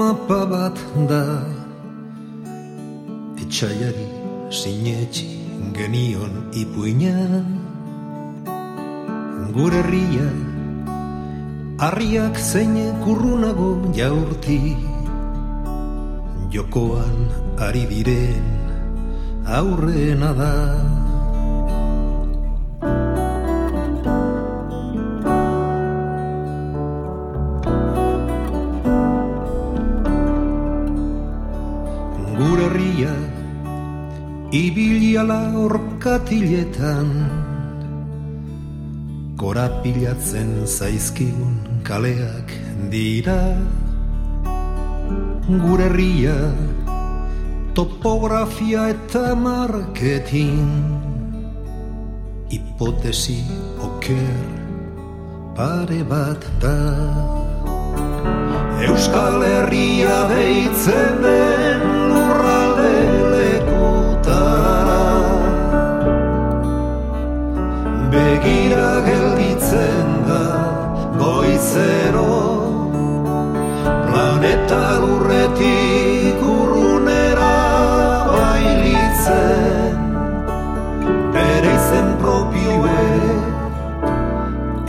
Mapa bat da Etxaiari sinetxi genion ipuina Gure herria harriak zeinek urrunago jaurti. Jokoan ari diren aurrena da Ibiliala orkatiletan. Korapilatzen zaizkigun kaleak dira. Gure herria topografia eta marketing. Hipotesi oker pare bat da. Euskal Herria deitzen den lekutara Begira gelditzen da goizero Planeta lurretik urrunera bailitzen. Bere izen propioe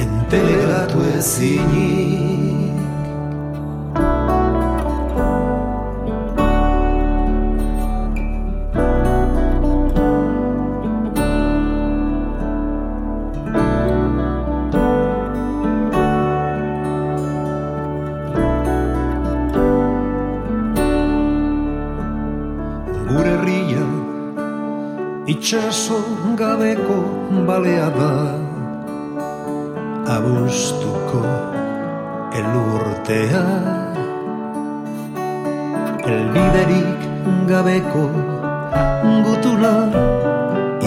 entelegatu ezinik itxaso gabeko balea da. Abuztuko elurtea elbiderik gabeko gutuna.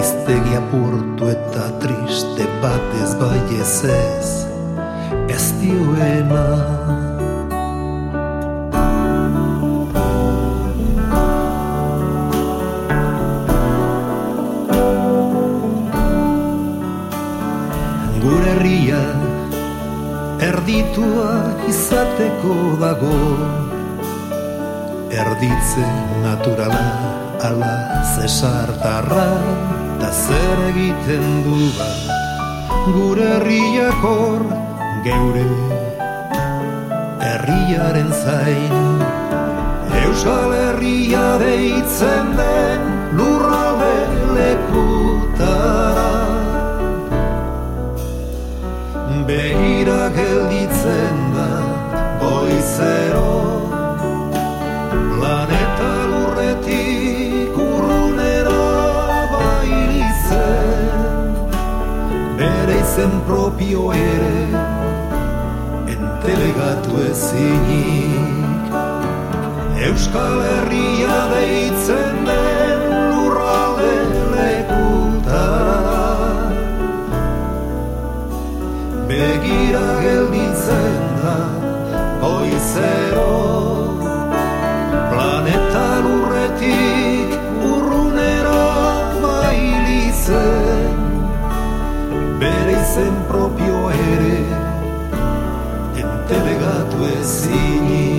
Iztegi apurtu eta triste batez baiez ez. Ez dioena erditua izateko dago. Erditze naturala ala zesartarra da zer egiten du ba? Gure herriakor geure herriaren zain. Euskal Herria deitzen den lurralde lekutara. Begira gelditzen izen propio ere entelegatu ezinik. Euskal Herria deitzen den lurralde lekutara Begira gelditzen da goizero Planeta lurretik Bere izen propio ere entelegatu ezinik